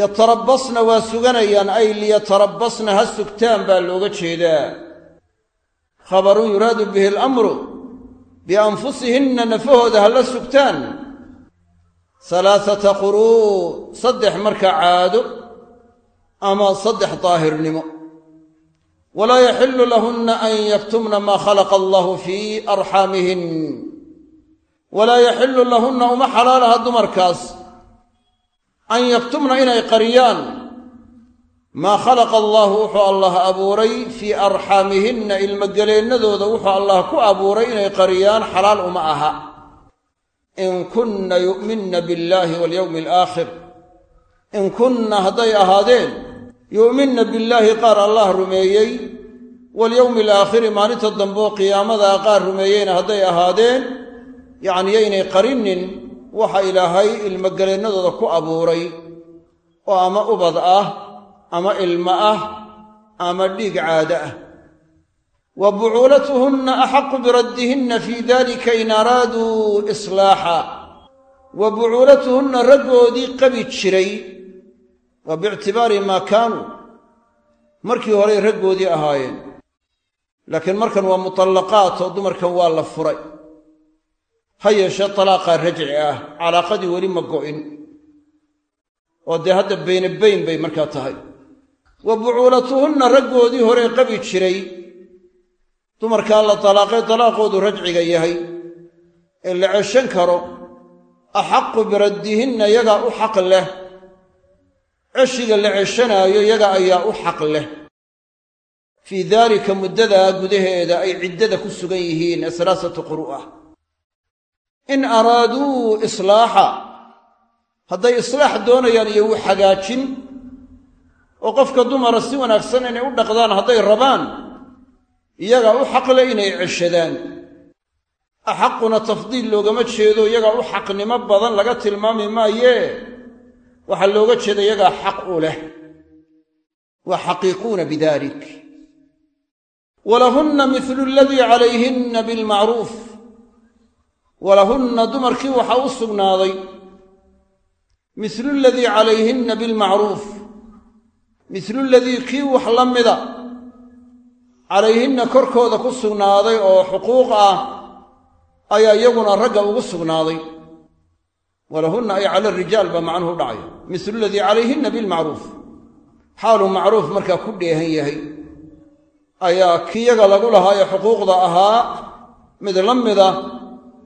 yatarabasna waa suganayaan ay liyatarabasna ha sugtaan baa looga jeedaa khabarun yuraadu bihi alamru bianfusihinna nafahooda ha la sugtaan salaasata quruu saddex marka caado ama saddex daahirnimo walaa yaxillu lahunna an yaktumna maa khalaqa allahu fii arxaamihin walaa yaxillu lahunna uma xalaalaha dumarkaas an yaktumna inay qariyaan maa khalaqa allaahu wuxuu allah abuuray fii arxaamihinna ilmogeleennadooda wuxuu allah ku abuuray inay qariyaan xalaal uma aha in kunna yu'minna billaahi walyowmi alaakhir in kunna hadday ahaadeen yu'minna billaahi qaar allah rumeeyey. Walyowmi alaakhiri maalinta dambeoo qiyaamadaa qaar rumeeyeyna hadday ahaadeen. Yacni yaynay qarinin waxa ilaahay ilmogeleennadooda ku abuuray. Oo ama ubad ah ama ilmo ah ama dhiig caado ah. Wa bucuulatuhunna axaqu biraddihinna fii dalika in araaduu islaaxa. Wa bucuulatuhunna raggoodii qabi jiray waa biictibaari maa kaanuu markii horey raggoodii ahaayeen. Laakiin markan waa mutallaqaat oo dumarkan waa la furay. Ha yeeshee talaaqaa rajci ah calaaqadii weli ma go'in. Oo dee hadda bayne bayn bay markaa tahay. Wa bucuulatuhunna raggoodii horee qabi jiray. Dumarkaa la talaaqay talaaqoodu rajciga yahay. Ee la ceshan karo axaqu biraddihinna yagaa u xaq leh ceshiga la ceshanaayo yaga ayaa u xaq leh. Fii daalika muddadaa gudaheeda ay ciddada ku sugan yihiin salaasatu quru'ah in araaduu islaaxa hadday islaax doonayaan iyo u xagaajin oo qofka dumara si wanaagsan inay u dhaqdaan hadday rabaan iyagaa u xaqle inay ceshadaan. Axaquna tafdiil loogama jeedo iyagaa u xaqnimo badan laga tilmaami maayee waxaa looga jeeda iyagaa xaq u leh. Waa xaqiiquuna bidalik. Walahunna milu aladii calayhinna bilmacruuf walahunna dumarkii waxaa u sugnaaday. Milu aladii calayhinna bilmacruuf milu ladii kii wax la mida. Calayhinna korkooda ku sugnaaday oo xuquuq ah ayaa iyaguna ragga ugu sugnaaday walahunna ay cala rijaal baa macnuhu dhacaya. Milu ladii calayhinna bilmacruuf xaaluu macruuf markaa ku dheehan yahay. Ayaa kiyaga lagu lahaa ee xuquuqda ahaa mid la mida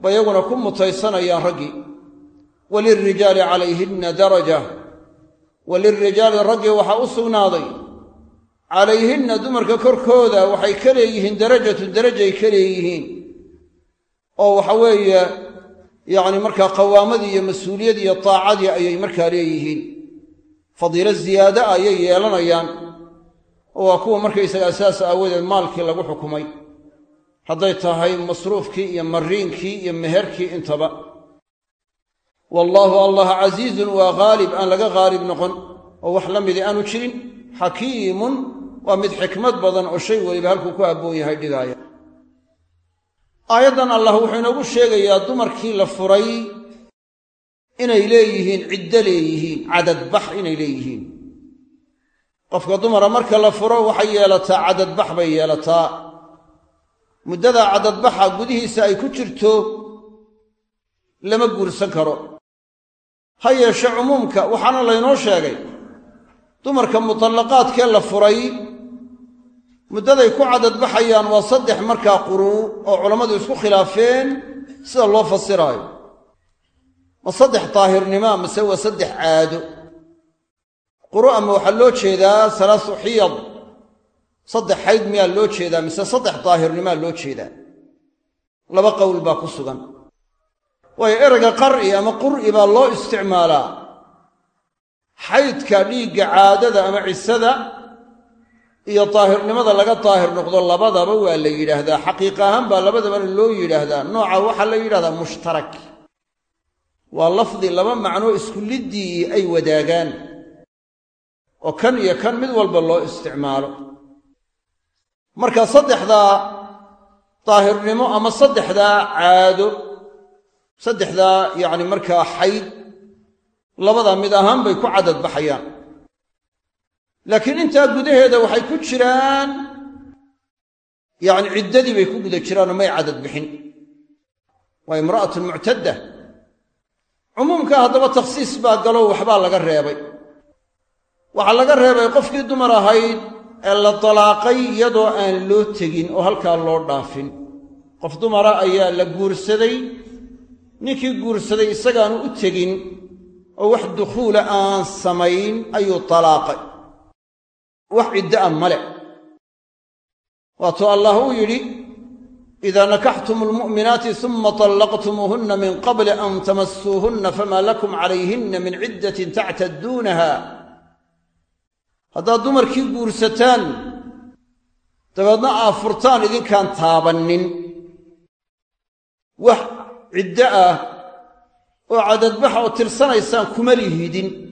ba iyaguna ku mutaysanayaan raggii walilrijaali calayhinna daraja. Walilrijaali raggii waxaa u sugnaaday. Calayhinna dumarka korkooda waxay ka leeyihiin darajatun darajay ka leeyihiin. Oo waxa yacni markaa qawaamadii iyo mas'uuliyadii iyo taacadii ayay markaa leeyihiin. Fadiilo ziyaada ayay yeelanayaan. Waa kuwa markaysaga saas aawadeed maalkii lagu xukumay. Hadday tahay masruufkii iyo mariinkii iyo meherkii intaba. Wallaahu allah casiizun waa haalib aan laga haalib noqon. Oo wax la midi aanu jirin. Xakiimun waa mid xikmad badan oo shay weliba halkuu ku abboon yahay dhigaaya aayaddan allah wuxuu inoogu sheegayaa dumarkii la furay inay leeyihiin ciddo leeyihiin cadadbax inay leeyihiin. Qofka dumara marka la furo waxay yeelataa cadadbax bay yeelataa. Muddadaa cadadbaxa gudihiisa ay ku jirto lama guursan karo. Ha yeeshe cumuumka waxaana laynoo sheegay. Dumarka mutallaqaadkee la furay muddaday ku cadadbaxayaan waa saddex markaa quruu oo culammadu isku khilaafeen sida loo fasiraayo. Ma saddex daahirnimoa mase waa saddex caado? Quru ama waxaa loo jeedaa salaasu xiyad. Saddex xayd miyaa loo jeedaa mise saddex daahirnimaa loo jeedaa? Laba qowl baa ku sugan. Waayo erayga qar'i ama qur'i baa loo isticmaalaa. Xaydka dhiigga caadada ama cisada iyo daahirnimada laga daahir noqdo labadaba waa la yidhaahdaa. Xaqiiq ahaan baa labadabana loo yidhaahdaa. Nooca waxaa la yidhahdaa mushtarak. Waa lafdi laba macnoo isku liddii ay wadaagaan. Oo kan iyo kan mid walba loo isticmaalo. Marka saddexdaa daahirnimo ama saddexdaa caado saddexdaa yacni markaa xayd labadaa mid ahaan bay ku cadad baxayaan laakiin intaa gudaheeda waxay ku jiraan yacni ciddadii bay ku guda jiraanoo may cadad bixin. Waa imra'atun muctadda cumuumka haddaba takhsiis baa galow waxbaa laga reebay. Waxaa laga reebay qofkii dumar ahayd ee la dalaaqay iyadoo aan loo tegin oo halkaa loo dhaafin. Qof dumara ayaa la guursaday ninkii guursaday isagaanu u tegin oo wax dukhuula aan samayn ayuu talaaqay wax ciddo a male waatuu allah uu yidhi idaa nakaxtum almu'minaati suma طallaqtumuuhunna min qabli an tamassuuhunna famaa lakum calayhinna min ciddatin tactadduunaha haddaad dumarkii guursataan dabeedna aa furtaan idinkaan taabannin. Wax ciddo ah oo cadadbaxa oo tirsanaysaan kuma lihidin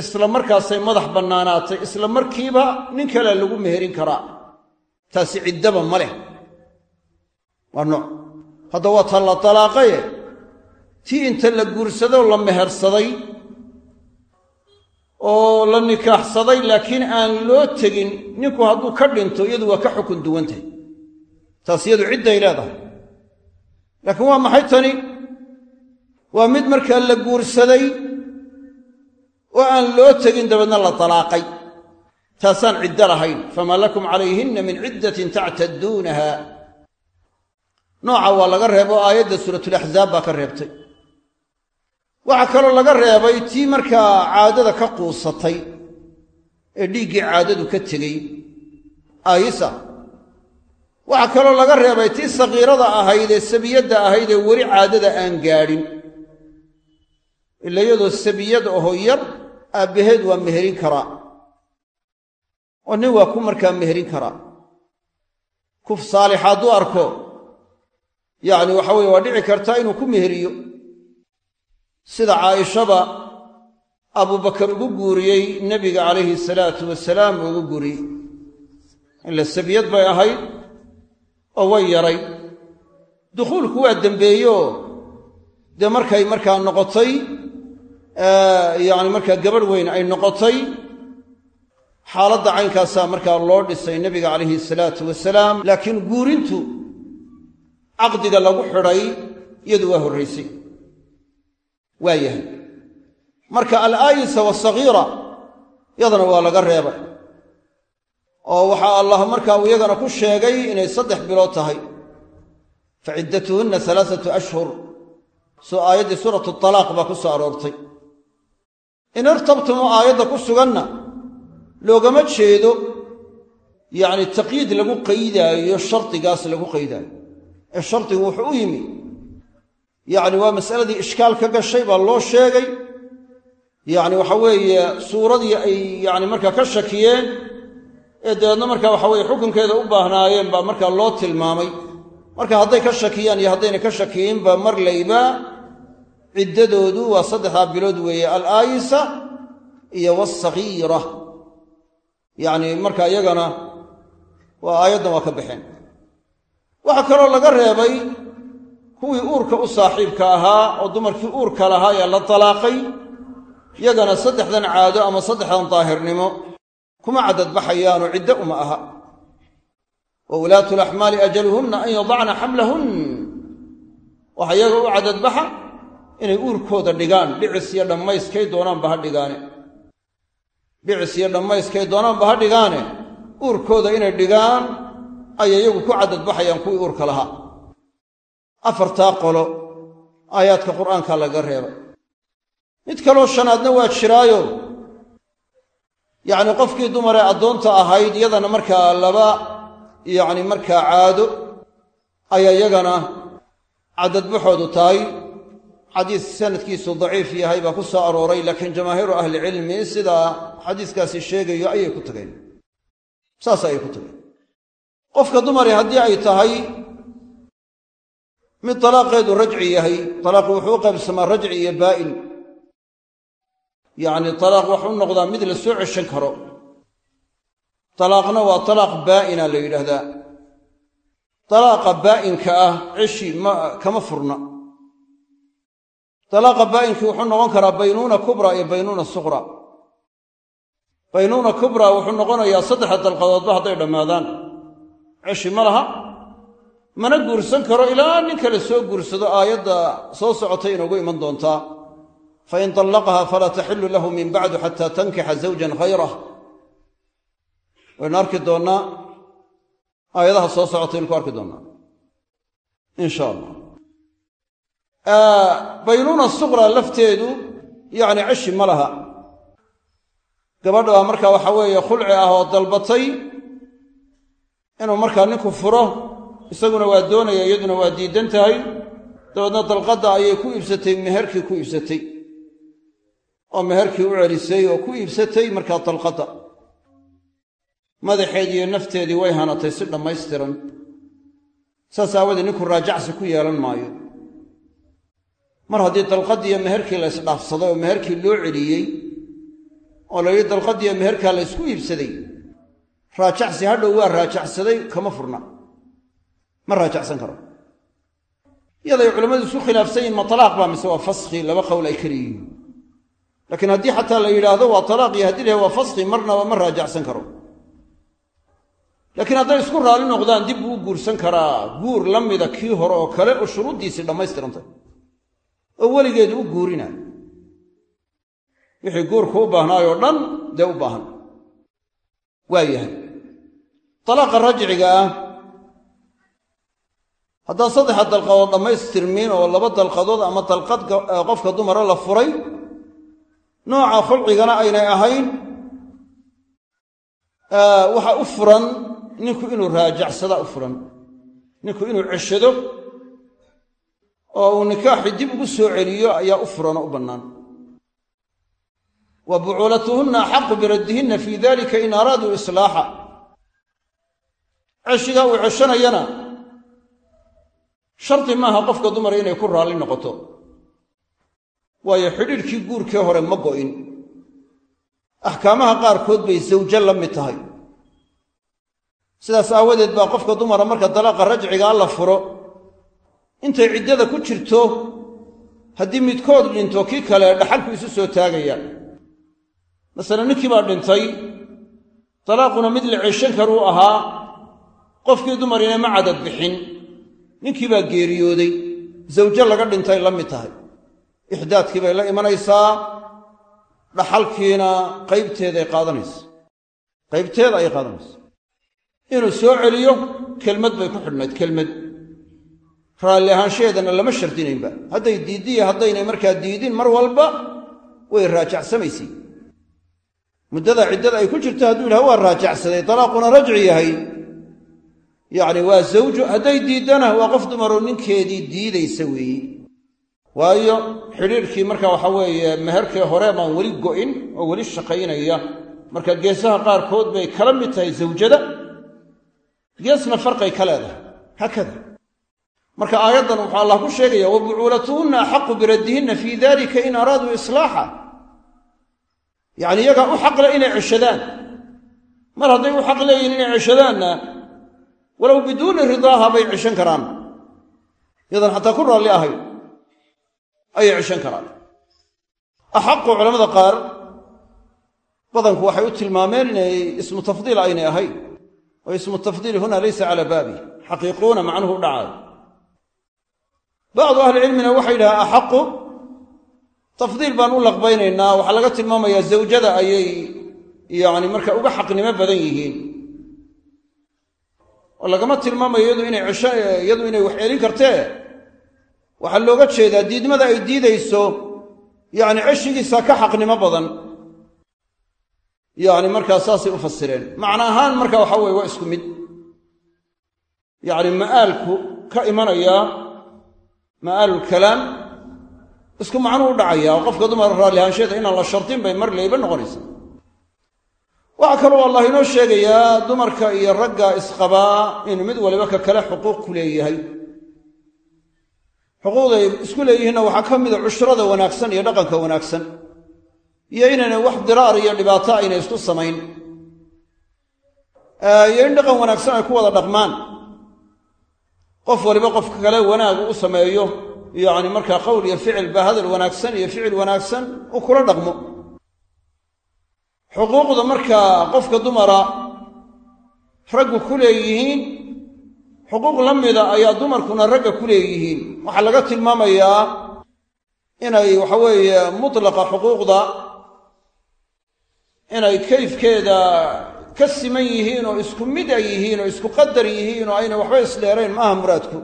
isla markaasay madax bannaanaatay isla markiiba nin kalea lagu meherin karaa. Taasi ciddaba ma leh. Waa nooc hadda waa ta la dalaaqaye tii inta la guursadoo la mehersaday oo la nikaaxsaday laakiin aan loo tegin ninku hadduu ka dhinto iyadu waa ka xukun duwantahay taas iyadu cidday leedahay. Laakiin waa maxay tani? Waa mid markaa la guursaday oo aan loo tegin dabeedna la dalaaqay taasaan ciddo lahayn famaa lakum calayhinna min ciddatin tactadduunaha. Nooca waa laga reebo aayadda suuratulaxzaab baa ka reebtay. Waxaa kaloo laga reebay tii markaa caadada ka quusatay ee dhiiggii caadadu ka tegey. Aayisa. Waxaa kaloo laga reebay tii sakiirada ahayd ee sabiyadda ahayd ee weli caadada aan gaadhin. Ila iyadoo sabiyad aho yar aabbaheed waa meherin karaa. Oo nin waa ku markaa meherin karaa. Kuf saalixa hadduu arko. Yacni waxa weye waa dhici kartaa inuu ku meheriyo. Sida caaishaba abubakar ugu guuriyey nebiga calayhi salaatu wasalaam ugu guuriyey. Ila sabiyad bay ahayd oo way yaray. Dukhuulku waa dembeeyeoo dee markay markaa noqotay yacni markaa gabadh weyn ay noqotay xaaladda caynkaasaa markaa loo dhisay nebiga calayhi salaatu wasalaam laakiin guurintu caqdiga lagu xidhay iyadu waa horraysay waa yahay. Marka alaayisa wasagiira yadana waa laga reebay. Oo waxaa allah markaa uu iyagana ku sheegay inay saddex bilood tahay. Fa ciddatuhunna alaaatu ashhur. Soo aayaddii suuratu talaaq baa ku soo aroortay in irtabtumu aayadda ku suganna loogama jeedo yacni taqyiid lagu qaydaayo shardigaas lagu qaydaayo. Ee shardigu wuxuu u yimi yacni waa masaladii ishkaal ka gashay baa loo sheegay. Yacni waxa weeye suuradii ay yacni markaa ka shakiyeen ee dabeedna markaa waxa weye xukunkeeda u baahnaayeen baa markaa loo tilmaamay. Marka hadday ka shakiyaan iyo haddayna ka shakiyiinba mar layba ciddadoodu waa saddexdaa bilood weeye alaayisa iyo wasagiira yacni marka iyagana waa aayaddan waa ka baxeen. Waxaa kaloo laga reebay kuwii uurka u saaxiibka ahaa oo dumarkii uurka lahaa ee la talaaqay yagana saddexdan caado ama saddexdan daahirnimo kuma caddadbaxayaanoo ciddo uma aha. Wa ulaatu laxmaali ajaluhunna an yadacna xamlahun waxa iyaga u caddadbaxa inay uurkooda dhigaan. Dhicis iyo dhammayskay doonaanba ha dhigaane. Dhicis iyo dhammayskay doonaanba ha dhigaane. Uurkooda inay dhigaan ayay iyagu ku caddadbaxayaan kuwii uurka lahaa. Afartaa qolo aayaadka qur'aanka laga reebay. Mid kaloo shanaadna waa jiraayo. Yacni qofkii dumaree addoonta ahayd iyadana markaa laba yacni markaa caado ayaa iyagana caddadbaxoodu tahay xadiis sanadkiisu daciif yahay baa ku soo arooray laakiin jamaahiiru ahlicilmi sidaa xadiiskaasi sheegayo ayay ku tageen. Saas ayay ku tageen. Qofka dumari haddii ay tahay mid talaaqeedu rajci yahay talaaqu wuxuu u qaybsamaa rajci iyo baa'in yacni talaaq waxu noqdaa mid la soo ceshan karo. Talaaqna waa talaaq baa'ina la yidhaahdaa. Talaaqa baa'inka ah ceshi ma kama furna talaaqa baa'inki wuxuu noqon karaa baynuuna kubra iyo baynuuna suqra. Baynuuna kubra wuxuu noqonayaa saddexda dalqadoodba hadday dhammaadaan. Ceshi ma laha. Mana guursan karo ilaa nin kale soo guursado aayadda soo socotay inoogu iman doontaa. Fain طallaqaha falaa taxilu lahu min bacdu xataa tankixa zawjan hayrah waynu arki doonnaa. Aayadaha soo socotaynu ku arki doonnaa. In sha allah baynuuna suqra lafteedu yacni ceshi ma laha. Gabadha baa markaa waxa weeye khulci ah oo dalbatay inuu markaa ninku furo isaguna waa doonaya iyaduna waa diidan tahay dabeedna dalqadda ayay ku iibsatay meherkii ku iibsatay. Oo meherkii u celisay oo ku iibsatay markaa dalqadda. Madaxeedii iyo nafteedii way hanatay si dhammaystiran. Saas aawadee ninku raajacsi ku yeelan maayo mar haddii dalqaddii iyo meherkii la ysdhaafsaday oo meherkii loo celiyey oo la yidhi dalqaddiiyo meherkaa la ysku iibsaday. Raajacsi hadhow waa raajacsaday kama furna. Ma raajacsan karo. Iyaday culammadu isu khilaafsan yihiin ma talaaq baa mise waa faskhi laba qowl ay kala yihiin laakiin haddii xataa la yidhaahdo waa talaaq iyo haddii lahay waa faskhi marnaba ma raajacsan karo. Laakiin hadday isku raalli noqdaan dib buu guursan karaa. Guur la mida kii hore oo kale oo shuruuddiisii dhammaystirantay oo weligeedu u guurina. Wixii guurku u baahnaayoo dhan dee u baahan. Waa yahay. Talaaqa rajciga ah. Haddaan saddexa dalqadood dhammaystirmiin oo laba dalqadood ama dalqad qofka dumara la furay nooca khulcigana aynay ahayn waxa u furan ninku inuu raajacsada u furan. Ninku inuu ceshado oo uu nikaaxi dib ugu soo celiyo ayaa u furanoo u bannaan. Wa bucuulatuhunna axaqu biraddihinna fii dalika in araaduu islaaxa. Ceshigaa uu ceshanayana shardi maaha qofka dumara inay ku raalli noqoto. Waayo xidhiidhkii guurkii hore ma go'in. Axkaamaha qaarkood bay sawjo la mid tahay. Sidaas aawadeed baa qofka dumara marka dalaaqa rajcigaa la furo intay ciddada ku jirto haddii midkood dhinto kii kale dhaxalku isu soo taagaya. Masale ninkii baa dhintay dalaaquna mid la ceshan karuu ahaa qofkii dumarina ma cadad bixin. Ninkii baa geeriyooday zawjo laga dhintay la mid tahay. Ixdaadkii bay la imanaysaa dhaxalkiina qaybteeday qaadanaysa. Qaybteeda ayay qaadanaysa. Inuu soo celiyo kelmad bay ku xidhnayd kelmad raalli ahaanshaheedana lama shardinaynba. Hadday diiddiya haddaynay markaa diidin mar walba way raajacsamaysay muddada ciddada ay ku jirto hadduu yidhaha waa raajacsaday dalaaquna rajci yahay. Yacni waa zawjo hadday diiddana waa qof dumaroo ninkeedii diidaysa weeye waayo xidhiirkii marka waxa weeye meherkii hore baan weli go'in oo weli shaqaynaya. Marka geesaha qaarkood bay kala mid tahay zawjada. Geesna farqay ka leedahay. Haakada marka aayaddan wuxuu allah ku sheegaya wa bucuulatuhunna axaqu biraddihinna fii dalika in araaduu islaaxa. Yacni iyagaa u xaqle inay ceshadaan. Mar hadday u xaq leeyihiin inay ceshadaanna walow biduuni ridaaha bay ceshan karaan. Yadan xataa ku raalli ahay ayay ceshan karaan. Axaqu culamada qaar badanku waxay u tilmaameen inay ismu tafdiil aynay ahayn. Oo ismu tafdiil huna laysa calaa baabi xaqiiquuna macnuhu u bacdu ahlicilmina waxay yidhahaan axaqu? Tafdiil baan u laqbaynaynaa. Waxaa laga tilmaamayaa zawjada ayay yacni marka uga xaqnimo badan yihiin. Oo lagama tilmaamayo iyadu inay cesho iyadu inay wax celin kartee. Waxaa looga jeedaa diidmada ay diidayso yacni ceshigiisa ka xaqnimo badan. Yacni markaa saasay u fasireen. Macna ahaan marka waxa weye waa isku mid. Yacni ma'aalku ka imanaya ma'aalulkalaam isku macnuu u dhacaya oo qofka dumar raallihaansheeda inaan la shardin bay mar leyba noqonaysa. Waxaa kaloo allah inoo sheegayaa dumarka iyo ragga isqabaa inuu mid waliba ka kale xuquuq ku leeyahay. Xuquuqday isku leeyihiinna waxaa ka mida cushrada wanaagsan iyo dhaqanka wanaagsan iyo inaynay wax diraar iyo dhibaato aynay isku samayn. Iyo in dhaqan wanaagsan ay ku wada dhaqmaan qof waliba qofka kale wanaagu u sameeyo yacni markaa qowl iyo ficil ba hadal wanaagsan iyo ficil wanaagsan u kula dhaqmo. Xuquuqda markaa qofka dumara raggu ku leeyihiin xuquuq la mida ayaa dumarkuna ragga ku leeyihiin. Waxaa laga tilmaamayaa inay waxa weeye mutlaqa xuquuqda inay kayfkeeda ka siman yihiin oo isku mid ay yihiin oo isku qadar yihiin oo ayna waxba isdheerayn maaha muraadku?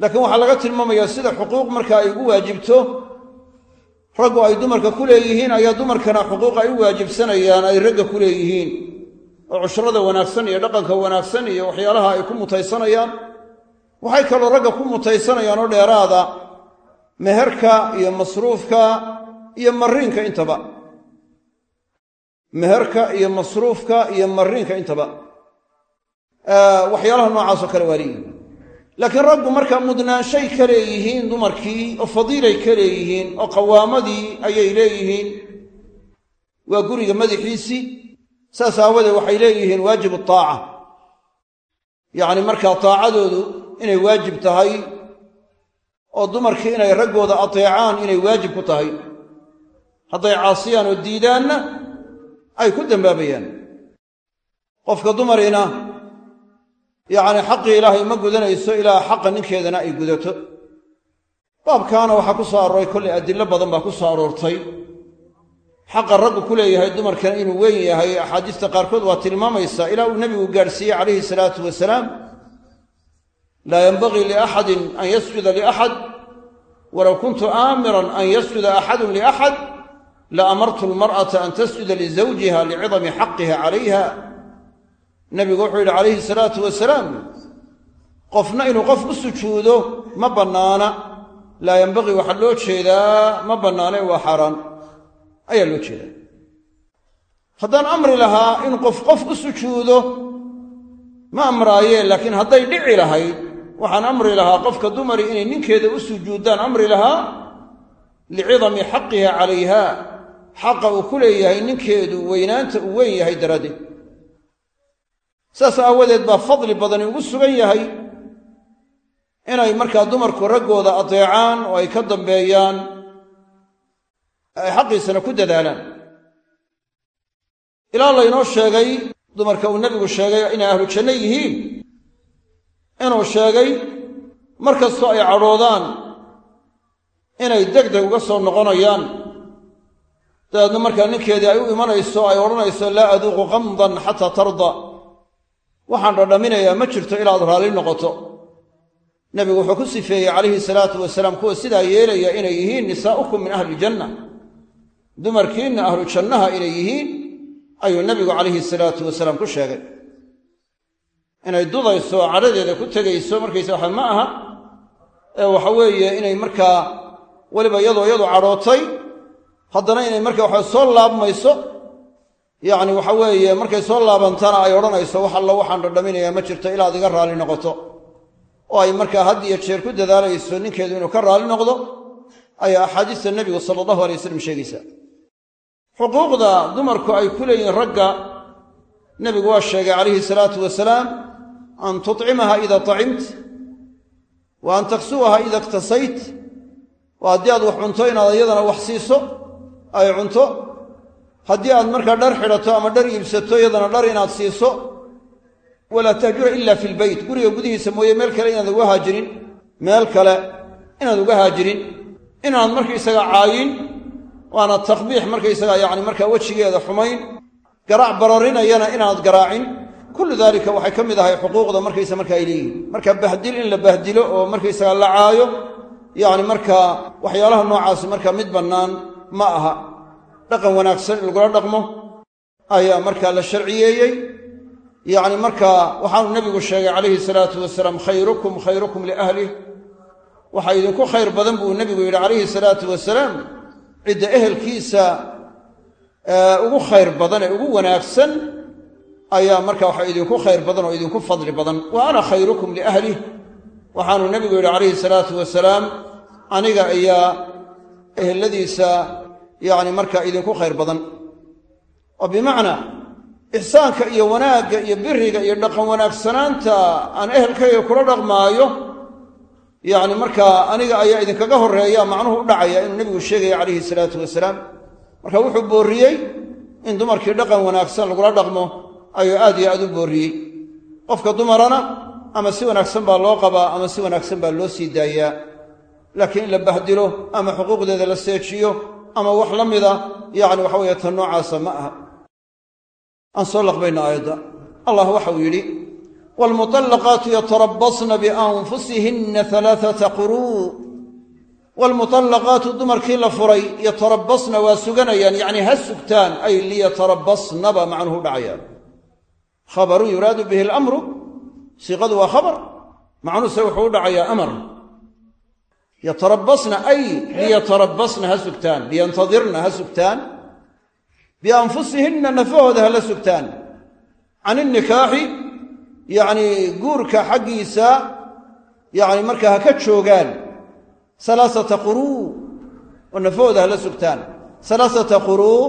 Laakiin waxaa laga tilmaamayaa sida xuquuq marka ay ugu waajibto raggu ay dumarka ku leeyihiin ayaa dumarkana xuquuq ay u waajibsanayaan ay ragga ku leeyihiin. Oo cushrada wanaagsan iyo dhaqanka wanaagsan iyo waxyaalaha ay ku mutaysanayaan. Waxay kaloo ragga ku mutaysanayaan oo dheeraada meherka iyo masruufka iyo mariinka intaba meherka iyo masruufka iyo mariinka intaba. Waxyaalaha noocaasoo kale waa leeyihiin laakiin raggu markaa mudnaanshay ka leeyihiin dumarkii oo fadiilay ka leeyihiin oo qawaamadii ayay leeyihiin waa guriga madaxiisii saas aawadeed waxay leeyihiin waajibu taaca. Yacni markaa taacadoodu inay waajib tahay oo dumarkii inay raggooda ateecaan inay waajib ku tahay. Hadday caasiyaan oo diidaanna ay ku dambaabayaan. Qofka dumarina yacni xaqii ilaahay ma gudanayso ilaa xaqa ninkeedana ay gudato. Baabkaana waxaa ku soo arooray kollay adillo badan baa ku soo aroortay. Xaqa raggu ku leeyahay dumarkana inuu weyn yahay axaadiista qaarkood waa tilmaamaysaa ilaa uu nebigu gaadhsiiyey calayhi salaatu wasalaam laa yenbagii liaxadin an yasjuda liaxad walow kuntu aamiran an yasjuda axadun liaxad la amartu almar'ata an tasjuda lizawjiha licidami xaqiha calayha nebigu wuxuu yidhi calayhi salaatu wasalaam qofna inuu qof u sujuudo ma bannaana laa yenbagii waxaa loo jeedaa ma bannaane waa xaaraan ayaa loo jeedaa haddaan amri lahaa in qof qof u sujuudo ma amraayeen laakiin hadday dhici lahayd waxaan amri lahaa qofka dumari inay ninkeeda u sujuuddaan amri lahaa licidami xaqiha calayha xaqa uu ku leeyahay ninkeedu weynaanta uu weyn yahay daraaddeed saas aawadeed baa fadli badani ugu sugan yahay inay markaa dumarku raggooda adeecaan oo ay ka dambeeyaan ay xaqiisana ku dadaalaan. Ilaa laynoo sheegay dumarka uu nebigu sheegay inay ahlu janno yihiin? Inuu sheegay mar kastoo ay cadhoodaan inay deg deg uga soo noqonayaan dabeedna markaa ninkeedii ay u imanayso ay odhanayso laa aduuqu qamdan xataa tarda. Waxaan dhadhaminayaa ma jirto ilaad raalli noqoto. Nebigu wuxuu ku sifeeyey calayhi salaatu wasalaam kuwa sidaa yeelaya inay yihiin nisaa'ukum min ahli janna. Dumarkiinna ahlu jannaha inay yihiin ayuu nebigu calayhi salaatu wasalaam ku sheegay. Inay dudayso cadhadeeda ku tegayso markaysa waxa ma aha. Ee waxa weeye inay markaa weliba iyadoo iyadu cadhootay haddana inay marka waxa soo laabmayso yacni waxa weeye markay soo laabantana ay odhanayso wax allo waxaan dhadhaminayaa ma jirto ilaad iga raalli noqoto. Oo ay markaa had iyo jeer ku dadaalayso ninkeedu inuu ka raali noqdo ayaa axaadiista nebigu sala allahu alay wasalam sheegaysaa xuquuqda dumarku ay ku leeyihiin ragga nebigu waa sheegay calayhi salaatu wasalaam an tutcimaha ida tacimt wa an taksuwaha ida iktasayt waa haddii aad wax cunto inaad iyadana wax siiso ay cunto haddii aad markaa dhar xidhato ama dhar iibsato iyadana dhar inaad siiso walaa tahjura ila fi lbeyt guriga gudihiisa mooye meel kale inaad uga haajirin meel kale inaad uga haajirin. Inaad markaysaga caayin waana taqbiix markaysaga yacni markaa wejigeeda xumayn garaac bararinayana inaad garaacin. Kullu daalika waxay ka mid ahay xuquuqda markaysa marka ay leeyihiin marka bahdil in la bahdilo oo markaysaga la caayo yacni markaa waxyaalaha noocaasi markaa mid bannaan ma aha dhaqan wanaagsan in lagula dhaqmo ayaa markaa la sharciyeeyey. Yacni markaa waxaanu nebigu sheegay calayhi salaatu wasalaam khayrukum khayrukum liahlih waxaa idinku khayr badan buu nebigu yidhi calayhi salaatu wasalaam cidda ehelkiisa ugu khayr badan ee ugu wanaagsan ayaa marka waxa idinku khayr badan oo idinku fadli badan. Wa ana khayrukum liahlih waxaanu nebigu yidhi calayhi salaatu wasalaam aniga ayaa eheladiisa yacni markaa idinku khayr badan. Oo bimacnaa ixsaanka iyo wanaagga iyo biriga iyo dhaqan wanaagsanaanta aan ehelkayga kula dhaqmaayo yacni markaa aniga ayaa idinkaga horreeya macnuhu u dhacaya inuu nebigu sheegaya calayhi salaatu wasalaam marka wuxuu boorriyey in dumarkii dhaqan wanaagsan lagula dhaqmo ayuu aad iyo aad u boorriyey qofka dumarana ama si wanaagsan baa loo qabaa ama si wanaagsan baa loo sii daayaa. Laakiin in la bahdilo ama xuquuqdeeda la seejiyo ama wax la mida yacni waxa weeye tan noocaasa ma aha. Aan soo laqbayno aayadda. Allah waxauu yidhi waalmuطallaqaatu yatarabasna bianfusihinna alaaata quruu waalmuطallaqaatu dumarkii la furay yatarabasna waa suganayaan yacni ha sugtaan ay liyatarabasnaba macnuhu dhacayaan. Khabarun yuraadu bihi alamru siiqadu waa khabar. Macnuhuse wuxuu u dhacayaa yatarabasna ay liyatarabasna ha sugtaan. Liyantadirna ha sugtaan. Bianfusihinna nafahooda hala sugtaan. Can innikaaxi yacnii guurka xaggiisa yacni markaa ha ka joogaan. Salaasata quruu oo nafahooda hala sugtaan. Salaasata quruu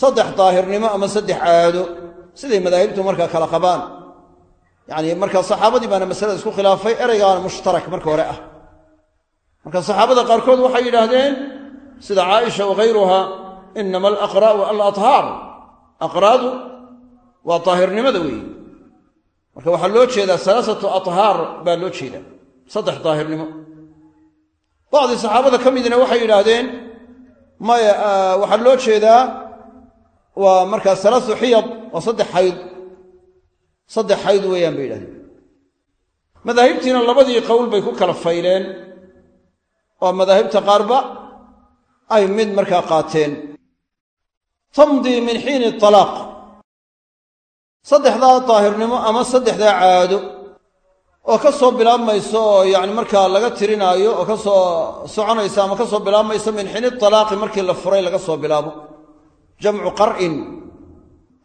saddex daahirnimo ama saddex caado siday madaahibtu markaa kala qabaan. Yacni markaa saxaabadii baana masalada isku khilaafay ereygaana mushtarak marka hore ah marka saxaabada qaarkood waxay yidhaahdeen sida caaisha wakayruha inama alaqraa'u alathaar aqraadu waa daahirnimada weeye. Marka waxaa loo jeedaa salaasatu athaar baa loo jeedaa saddex daahirnimo bacdii saxaabada ka midna waxay yidhaahdeen maya waxaa loo jeedaa waa markaa salaasu xiyad waa saddex xayd. Saddex xayd weeyaan bay yidhahdeen madaahibtiina labadii qowl bay ku kala fayleen oo madaahibta qaarba ay mid markaa qaateen. Tamdii min xiini talaaq. Saddexdaa daahirnimo ama saddexdaa caado oo ka soo bilaabmayso oo yacni markaa laga tirinaayo oo ka soo soconaysa ama ka soo bilaabmayso min xiini talaaqi markii la furay laga soo bilaabo. Jamcu qar'in.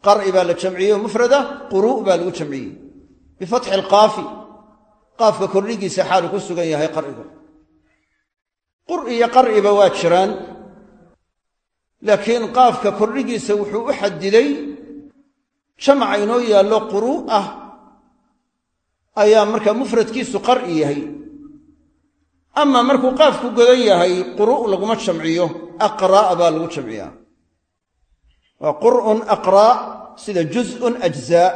Qar'i baa la jamciyey oo mufrada quruu' baa lagu jamciyey bifatxi alqaafi. Qaafka kordhigiisa xaalu ku sugan yahay qar'igu qur iyo qar'iba waa jiraan. Laakiin qaafka kordhigiisa wuxuu u xadiday jamaca inoo yaallo quruu ah ayaa markaa mufradkiisu qar'i yahay. Ama markuu qaafku godan yahay quru' laguma jamciyo aqraa' baa lagu jamciyaa. Waa qur'un aqraa' sida juz'un ajzaa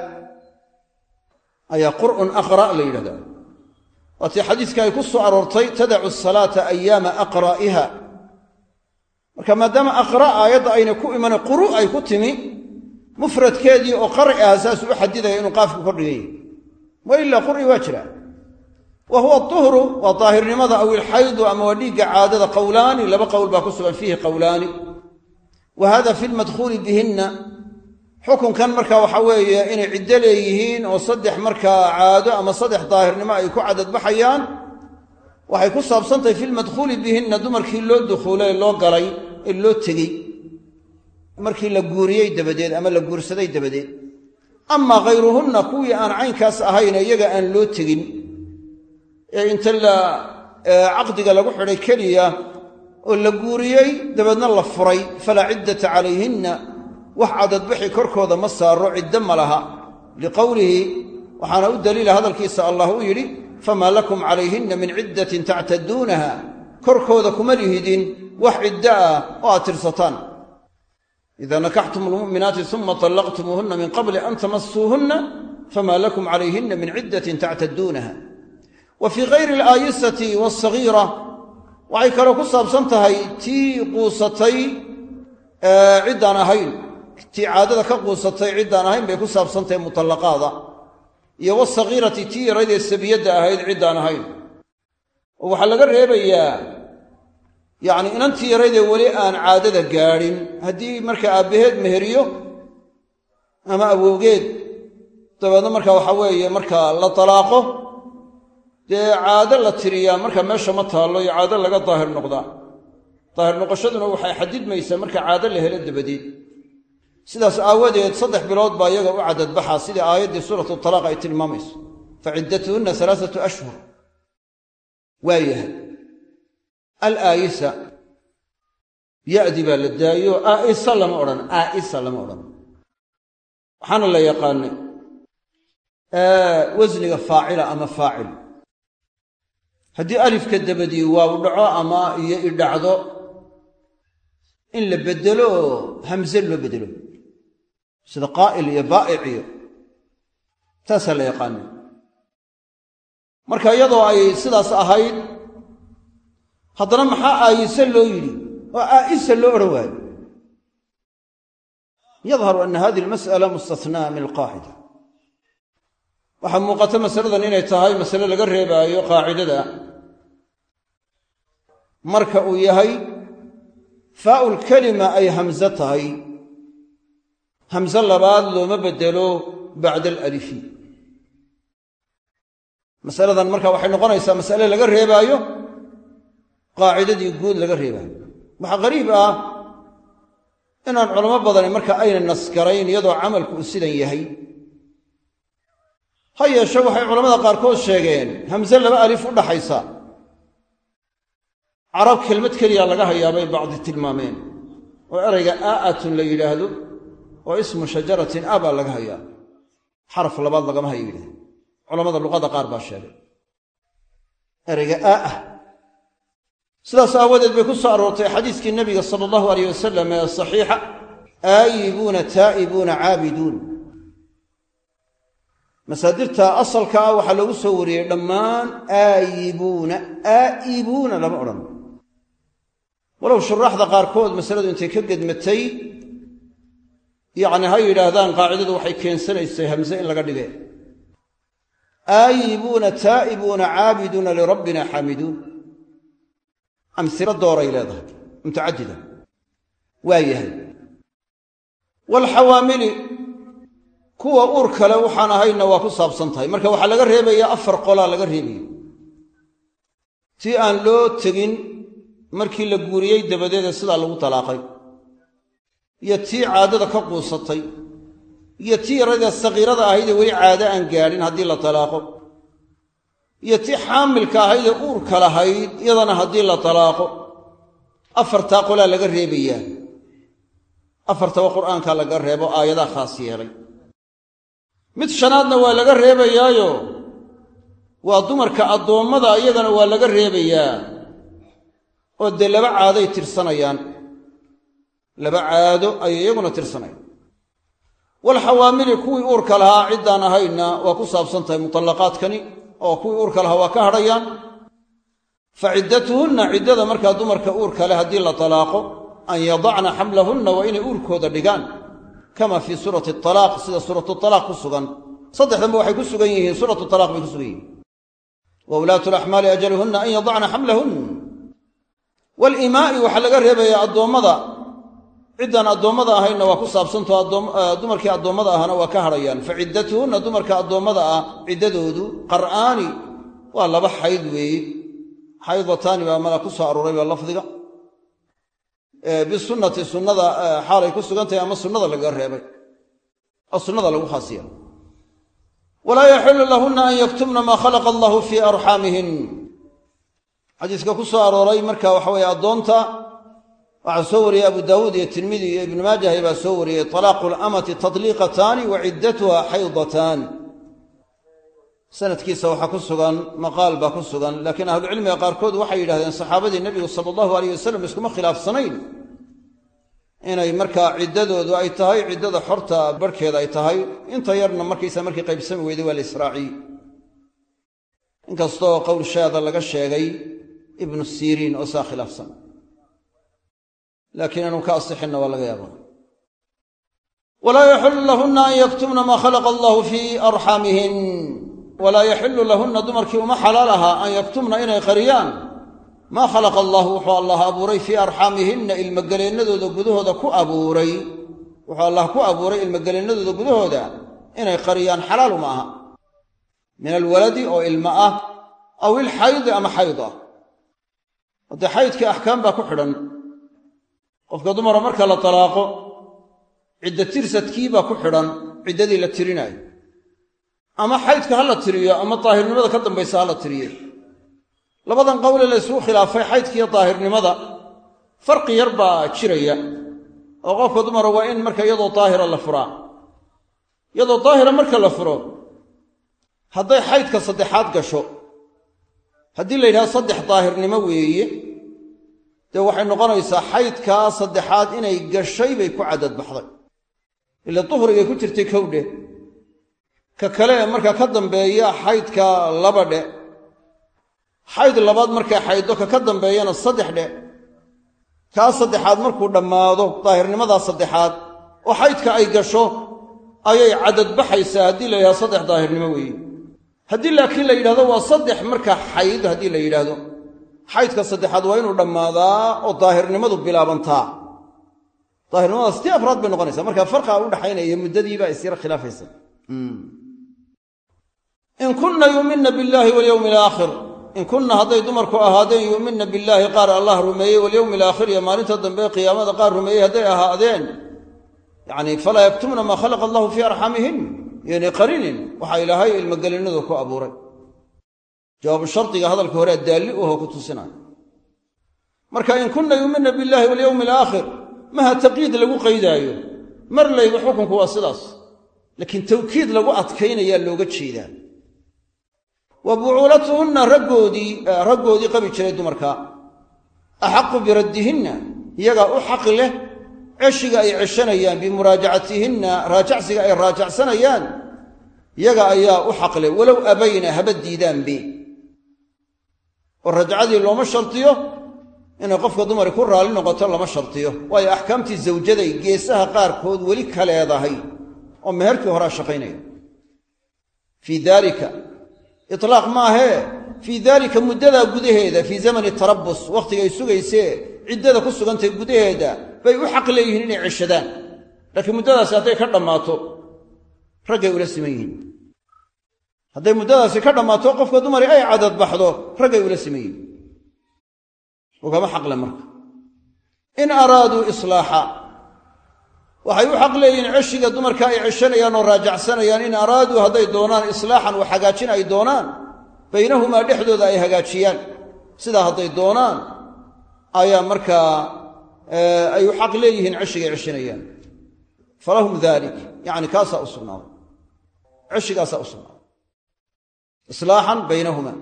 ayaa qur'un aqraa' la yidhahdaa waatii xadiiska ay ku soo aroortay tadacu asalaata ayaama aqraa'iha. Marka maadaama aqraa' aayadda ayna ku imana quru' ay ku timi mufradkeedii oo qar'i ah saasuu u xadidaya inuu qaafku kordhigay wa ilaa qur'i waa jira. Wa huwa duhru waa daahirnimada aw ilxaydu ama waa dhiigga caadada qowlaani laba qowl baa ku sugan fiihi qowlaani wa hada fi lmadkhuuli bihinna xukunkan marka waxa weeye inay ciddo leeyihiin oo saddex markaa caado ama saddex daahirnimo ay ku cadadbaxayaan waxay ku saabsantahay fi lmadkhuuli bihinna dumarkii loo dukhuulay loo galay ee loo tegey. Markii la guuriyey dabadeed ama la guursaday dabadeed. Amaa khayruhunna kuwii aan caynkaas ahayne iyaga aan loo tegin ee inta la caqdiga lagu xidhay keliya oo la guuriyey dabeedna la furay falaa ciddata calayhinna wax cadadbixi korkooda ma saaro ciddo ma laha. Liqowlihi waxaana u daliila hadalkiisa allah u yidhi famaa lakum calayhinna min ciddatin tactaduunaha. Korkooda kuma lihidin wax ciddo ah oo aad tirsataan. Ida nakaxtum almu'minaati uma طallaqtumuuhunna min qabli an tamasuuhunna fama lakum calayhinna min ciddatin tactaduunaha. Wa fii kayri alaayisati wasagiira waxay kaloo ku saabsan tahay tii quusatay ciddaan ahayn tii caadada ka quusatay ciddaan ahayn bay ku saabsantahay mutallaqaada. Iyo wasagiirati tii yaraydee sabiyadda ahayd ciddaan ahayn. Oo waxaa laga reebayaa yacni inantii yaraydee weli aan caadada gaadhin. Haddii marka aabbaheed meheriyo ama awowgeed dabeedna marka waxaa weeye marka la talaaqo dee caado la tiriyaa marka meesha ma taallo iyo caado laga daahir noqdaa. Daahir noqoshaduna waxay xadidmaysaa marka caado la helo dabadeed sidaas aawadeed saddex bilood baa iyaga u cadadbaxa sidii aayaddii suuratu talaaq ay tilmaamayso. Fa ciddatuhunna alaaatu ashhur. Waa yahay alaayisa ya'di baa la daayo aa'isa lama odhan aa'isa lama odhan. Waxaana la yaqaanay wasniga faacila ama faacil. Haddii alifka dabadii waaw dhaco ama iyo idhacdo in la beddelo hamse loo beddelo sida qaa'il iyo baa'ic iyo taasaa la yaqaanay marka iyadoo ay sidaas ahayd haddana maxaa aayise loo yidhi? Oo aa'isa loo odhan waayo yadharu ana hadihi almas'ala mustathnaa min alqaacida waxaa muuqata masaladan inay tahay masale laga reebaayo qaacidada. Marka uu yahay faa'ul kelima ay hamse tahay hamse labaad looma beddelo bacda alalifi masaladan marka waxay noqonaysaa masale laga reebaayo qaacidadii guud laga reebaayo. Waxaa qariib ah inaan culamo badani marka ayna nasgarayn iyadoo camalku uu sidan yahay. Ha yeeshe waxay culammada qaarkood sheegeen hamse laba alif u dhaxaysa. Carab kelmad keliya laga hayaabay bacdi tilmaameen. Oo erayga aa'atun la yidhaahdo oo ismu shajaratin a baa laga hayaa. Xaraf labaad lagama hayo yidhahda culamada luqada qaar baa sheegay. Erayga aa'ah sidaas aawadeed bay ku soo aroortay xadiiskii nebiga sala allahu aleyh wasalam ee saxiixa. Aayibuuna taa'ibuuna caabiduun masaadirta asalka ah waxaa loogu soo wariyey dhammaan aayibuuna aa'ibuuna lama odhan. Walow shuraaxda qaarkood masaladu intay ka gedmatay yacni ha yidhaahdaan qaacidadu waxay keensanaysay hamse in laga dhige aayibuuna taa'ibuuna caabiduuna lirabbina xaamiduun amhilo dooray leedahay mutacadida waa yahay. Waalxawaamili kuwa uur kale waxaan ahayna waa ku saabsan tahay. Marka waxaa laga reebayaa afar qolaa laga reebaya tii aan loo tegin markii la guuriyey dabadeede sidaa lagu talaaqay iyo tii caadada ka quusatay iyo tii yaradee sakiirada ahaydee weli caado aan gaadhin haddii la talaaqo iyo tii xaamilka ahaydee uurka lahayd iyadana haddii la talaaqo. Afartaa qolaa laga reebayaa. Afartaba qur'aanka laga reebo aayadaa khaas yeelay. Mid shanaadna waa laga reebayaayo waa dumarka addoommada iyagana waa laga reebayaa oo dee laba caaday tirsanayaan laba caado ayay iyaguna tirsanayaan. Walxawaamili kuwii uurka lahaa ciddaan ahayna waa ku saabsan tahay mutallaqaadkani oo kuwii uurka lahaa waa ka hadhayaan. Fa ciddatuhunna ciddada markaa dumarka uurka leh haddii la talaaqo an yadacna xamlahunna waa inay uurkooda dhigaan. Kama fii suurati alaaq sida suuratu alaaq ku sugan. Saddexdanba waxay ku sugan yihiin suuratu talaaq bay ku sugan yihiin. Wa ulaatu laxmaali ajaluhunna an yadacna xamlahun walimaa'i waxaa laga reebayaa addoommada ciddaan addoommada ahayna waa ku saabsanto dumarkii addoommada ahna waa ka hadhayaan. Fa ciddatuhunna dumarka addoommada ah ciddadoodu qar'aani waa laba xayd weeye. Xaydataani baa mala ku soo arooray baa lafdiga. Bisunnati sunnada xaalay ku sugan ama sunnada lagaga reebay. Oo sunnada lagu khaas yeelo walaa yaxilu lahuna an yaktumna maa khalaqa allahu fii arxaamihin. Xadiiska ku soo arooray marka waxa weeye addoonta waxaa soo wariyey abu daawuud iyo tirmidi iyo ibnu maajahay baa soo wariyey talaaqu lamati tadliiqataani wa ciddatuha xaydatan sanadkiisa waxaa ku sugan maqaal baa ku sugan laakiin ahlucilmiga qaarkood waxay yidhahdeen saxaabadii nebigu sala allahu aleyh wasalam iskuma khilaafsanayn. Inay markaa ciddadoodu ay tahay ciddada xorta barhkeeda ay tahay inta yarna markaysa markii qaybsami weyday waa la israaciyey. Inkastoo qowl shaada laga sheegay ibnu siriin oo saa laakiin inuu ka asixinna waa laga yaaba walaa yaxilu lahunna an yaktumna maa khalaqa allahu fii arxaamihin walaa yaxilu lahunna dumarkii uma xalaal ahaa an yaktumna inay qariyaan maa khalaqa allahu wuxuu allah abuuray fii arxaamihinna ilmogeleennadooda gudahooda ku abuuray wuxuu allah ku abuuray ilmogeleennadooda gudahooda inay qariyaan xalaal uma aha min alwaladi oo ilma ah aw ilxaydi ama xayd ah haddee xaydkii axkaam baa ku xidhan qofka dumara marka la talaaqo cidda tirsadkii baa ku xidhan ciddadii la tirinaayo ama xaydka ha la tiriyo ama daahirnimada ka dambaysa ha la tiriyo. Labadan qowle la isugu khilaafay xaydkiiyo daahirnimada farqi yar baa jiraya. Oo qofka dumara waa in marka iyadoo daahira la furaa. Iyadoo daahira marka la furo hadday xaydka saddexaad gasho haddii la yidhahdo saddex daahirnimo weeye dee waxay noqonaysaa xaydkaa saddexaad inay gashay bay ku cadadbaxday ila duhrigay ku jirtay kowdhe. Ka kale ee markaa ka dambeeya xaydka laba dhe. Xayd labaad markay xayddo ka ka dambeeyana saddex dhe. Kaa saddexaad markuu dhammaado daahirnimadaa saddexaad oo xaydka ay gasho ayay cadadbaxaysaa haddii la yidhahdo saddex daahirnimo weeye haddii laakiin la yidhahdo waa saddex markaa xayd haddii la yidhaahdo xaydka saddexaad waa inuu dhammaadaa oo daahirnimadu bilaabantaa. Daahirnimadaas tii afraad bay noqonaysaa. Markaa farqa u dhaxaynaya muddadiibaa isyar khilaafaysa. In kunna yuuminna billaahi walyowmi alaakhir in kunna hadday dumarku ahaadeen yuuminna billaahi qaar allah rumeeyey walyowmi alaakhir iyo maalinta dambe qiyaamada qaar rumeeyey hadday ahaadeen. Yacni falaa yaktumna maa khalaqa allahu fii arxamihin. Yoynay qarinin waxaa ilaahay ilmogelinnadu ku abuuray jawaabu shardiga hadalka horea daalli uho ku tusinaayo marka in kunna yuuminna billaahi walyowmi alaakhir maha taqyiid lagu qaydaayo mar layba xukunku waa sidaas. Laakiin tawkiid lagu adkaynayaa looga jeedaa. Wa bucuulatuhunna raggoodii raggoodii qabi jiray dumarka. Axaqu biraddihinna iyagaa u xaqi leh ceshiga ay ceshanayaan bimuraajacatihinna raajacsiga ay raajacsanayaan iyaga ayaa u xaq leh. Walow abayna haba diidaanbe oo rajcadii looma shartiyo inay qofka dumari ku raalli noqoto lama shartiyo. Waayo axkaamtii zawjaday geesaha qaarkood weli ka leedahay oo meherkii horaa shaqaynaya. Fii daalika itlaaq maahee fii daalika muddadaa gudaheeda fii zamani tarabus wakhtigay sugaysee ciddada ku sugantay gudaheeda bay u xaq leeyihiin inay ceshadaan. Laakiin muddadaasi hadday ka dhammaato raggay ula siman yihiin hadday muddadaasi ka dhammaato qofka dumari ay cadadbaxdo raggay ula siman yihiin ugama xaqle marka. In araaduu islaaxa. Waxay u xaq leeyihiin ceshiga dumarka ay ceshanayaan oo raajacsanayaan in araaduu hadday doonaan islaaxan wax hagaajin ay doonaan baynahumaa dhexdooda ay hagaajiyaan. Sidaa hadday doonaan ayaa markaa ay u xaq leeyihiin ceshigay ceshanayaan falahum dalik yacni kaasaa u sugnaaday. Ceshigaasaa u islaaxan baynahuma.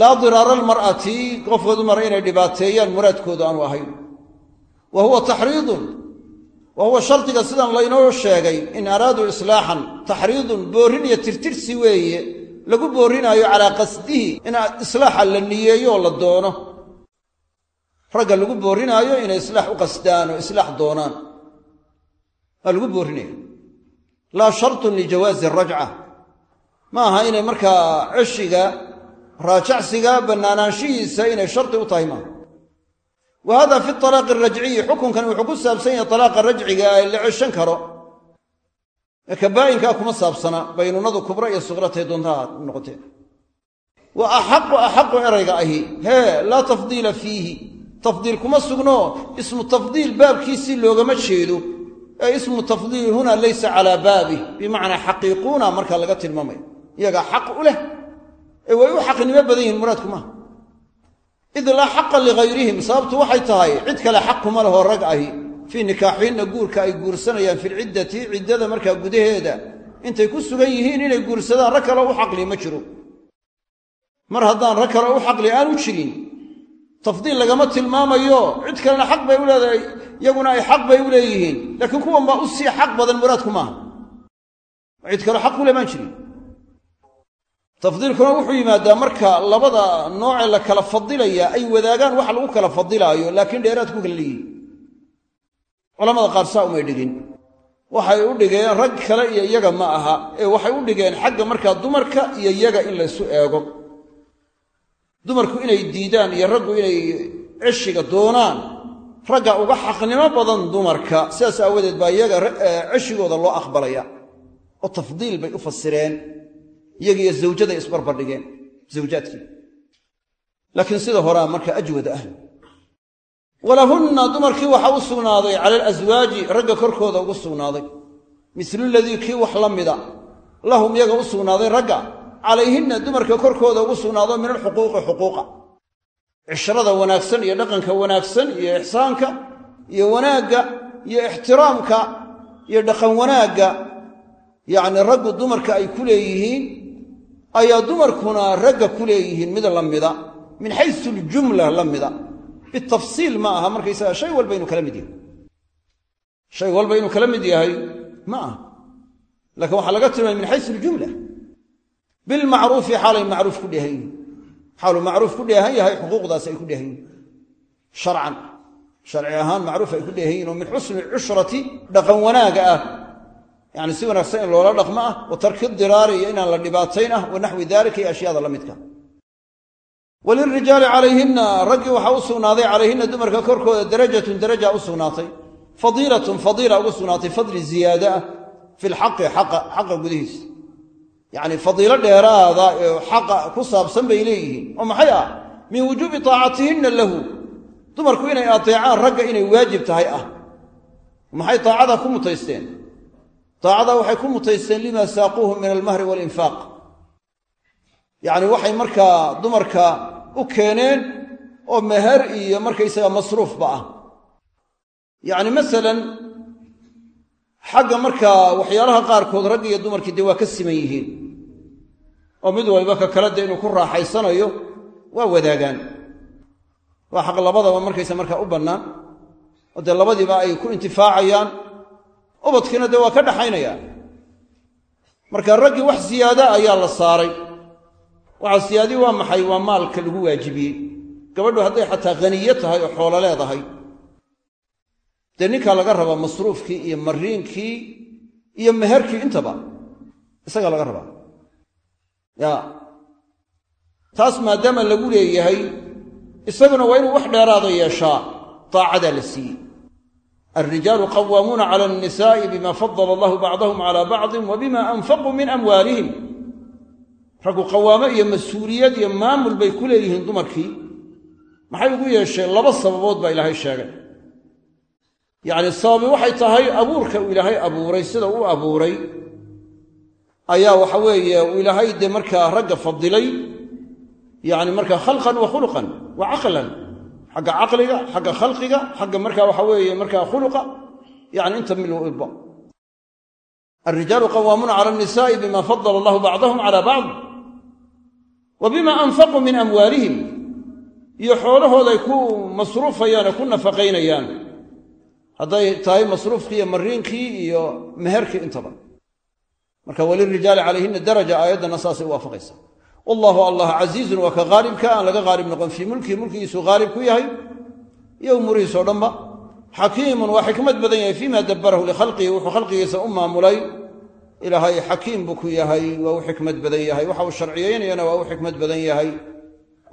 Laa diraara almar'ati qofka dumara inay dhibaateeyaan muraadkoodu aanu ahayn. Wa huwa taxriidun wa huwa shardiga sidan laynoo sheegay in araaduu islaaxan taxriidun boorrin iyo tirtirsi weeye lagu boorrinaayo calaa qasdihi in islaaxa la niyeeyo oo la doono. Ragga lagu boorrinaayo inay islaax u qasdaan oo islaax doonaan. Waa lagu boorrinaya laa shartun lijawaazi arajca ma aha inay markaa ceshiga raajacsiga bannaanaanshihiisa inay shardi u tahay maaha. Wa hada fi talaaqi arajciyi xukunkan wuxuu ku saabsan yahay talaaqa rajciga ee la ceshan karo. Ee kuma saabsana baynunadu kubra iyo suqratay doontaha noqotee. Wa axaqu axaqu erayga ahi hee laa tafdiila fiihi. Tafdiil kuma sugno ismu tafdiil baabkiisii loogama jeedo. Ee ismu tafdiil huna laysa calaa baabih bimacnaa xaqiiquuna marka laga tilmaamayo iyagaa xaq u leh ee way u xaqnimo badan yihiin muraadku maaha id laa xaqa ligayrihim sababtu waxay tahay cid kale xaq kuma lehoo rag ahi. Fii nikaaxiinna guurka ay guursanayaan filciddati ciddada markaa gudaheeda. Intay ku sugan yihiin inay guursadaan rag kale u xaqli ma jiro. Mar haddaan rag kale u xaqli aanu jirin tafdiil lagama tilmaamayo. Cid kalena xaq bay u leedahay iyaguna ay xaq bay u leeyihiin. Laakiin kuwan baa u sii xaq badan muraadku maaha cid kale xaq ule maan jirin tafdiilkuna wuxuu yimaadaa marka labada noocee la kala fadilaya ay wadaagaan wax lagu kala fadilaayo laakiin dheeraad ku kala leeyihiin culamada qaar saa umay dhigin. Waxay u dhigeen rag kale iyo iyaga ma aha ee waxay u dhigeen xagga markaa dumarka iyo iyaga in laysu eego. Dumarku inay diidaan iyo raggu inay ceshiga doonaan ragga uga xaqnimo badan dumarka sidaas aawadeed baa iyaga ceshigooda loo aqbalaya. Oo tafdiil bay u fasireen iyagiiyo zawjaday isbarbardhigeen zawjaadkii. Laakiin sida horaa marka ajwada ah walahunna dumarkii waxaa u sugnaaday cala alaswaaji ragga korkooda ugu sugnaaday. Mislu ladii kii wax la mida lahum iyaga u sugnaaday ragga. Calayhinna dumarka korkooda ugu sugnaado min alxuquuqi xuquuqa. Cishrada wanaagsan iyo dhaqanka wanaagsan iyo ixsaanka iyo wanaagga iyo ixtiraamka iyo dhaqan wanaagga yacni raggu dumarka ay ku leeyihiin ayaa dumarkuna ragga ku leeyihiin mid la mida min xaysu ljumla la mida. Bitafsiil ma aha markaysaga shay walba inuu kala mid yahay. Shay walba inuu kala mid yahay ma aha. Laakiin waxaa laga tilmaamay min xaysu ljumla. Bilmacruufi xaalay macruuf ku dheehan yihiin xaaluu macruuf ku dheehan yahay xuquuqdaas ay ku dheehan yihiin sharcan. Sharci ahaan macruuf ay ku dheehan yihiin oo min xusni cushrati dhaqan wanaaga ah yacni si wanaagsan in loola dhaqmo ah wa tarki diraari iyo inaan la dhibaatayn ah wa naxwi dalika iyo ashyaada la midka. Walilrijaali calayhinna raggii waxaa u sugnaaday calayhinna dumarka korkooda darajatun daraja u sugnaatay. Fadiilatun fadiila ugu sugnaatay fadli ziyaada ah fi lxaqi xaqa gudihiisa yacni fadiilo dheeraada ee xaqa ku saabsan bay leeyihiin. Oo maxay ah? Min wujuubi taacatihinna lahu. Dumarku inay ateecaan ragga inay waajib tahay ah. Maxay taacada ku mutaysteen taacada waxay ku mutaysteen lima saaquuhu min almahri waalinfaaq yacni waxay markaa dumarka u keeneen oo meher iyo markaysaga masruufba ah. Yacni masalan xagga markaa waxyaalaha qaarkood ragg iyo dumarkii dee waa ka siman yihiin oo mid walba ka kale dee inuu ku raaxaysanayo waa wadaagaan. Waa xaq labadaba markaysa markaa u bannaan oo dee labadiiba ay ku intifaacayaan ubadkiina dee waa ka dhaxaynayaan marka raggii wax siyaada ayaa la saaray. Waxa siyaadii waa maxay? Waa maalka lagu waajibiyey. Gabadhu hadday xataa haniye tahay oo xoolo leedahay. Dee ninkaa laga rabaa masruufkii iyo mariinkii iyo meherkii intaba? Isagaa laga rabaa ya. Taas maadaama lagu leeyahay isaguna waa inuu wax dheeraada yeeshaa daacadaa la siiyey alrijaalu qawaamuuna cala annisaa'i bima fadala allahu bacdahum cala bacdin wa bima anfaquu min amwaalihim raggu qawaamo iyo mas'uuliyad iyo maamul bay ku leeyihiin dumarkii maxay ugu yeesheen laba sababood baa ilaahay sheegay yacni sababi waxay tahay abuurka uu ilaahay abuuray sida uu abuuray ayaa waxa weeye uu ilaahay dee markaa ragga fadilay yacni markaa khalqan wa khuluqan wa caqlan xagga caqliga xagga khalqiga xagga markaa waxa weeye markaa khuluqa yani inta mil ilba alrijaalu qawaamuuna cala annisaa'i bima fadala allahu bacdahum cala bacd. Wa bima anfaquu min amwaalihim. Iyo xoolahooday ku masruufayaan ee ku nafaqaynayaan. Hadday tahay masruufkii iyo mariinkii iyo meherkii intaba. Marka walirijaali calayhina daraja aayaddana saasay u waafaqaysa wallahu allah casiizun waa ka haalibka aan laga haalib noqon fii mulkihi mulkigiisuu haalib ku yahay iyo umuurihiisoo dhanba xakiimun waa xikmad badan yahay fiima dabbarahu likhalqihi wuxuu khalqigiisa u maamulay ilaahay xakiim buu ku yahay waa u xikmad badan yahay waxa uu sharciyeynayana waa u xikmad badan yahay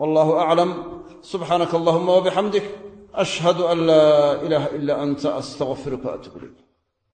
wallahu aclam subxaanaka allahuma wabixamdik ashhadu an laa ilaaha ila anta astaqfiruka waatuub ilayk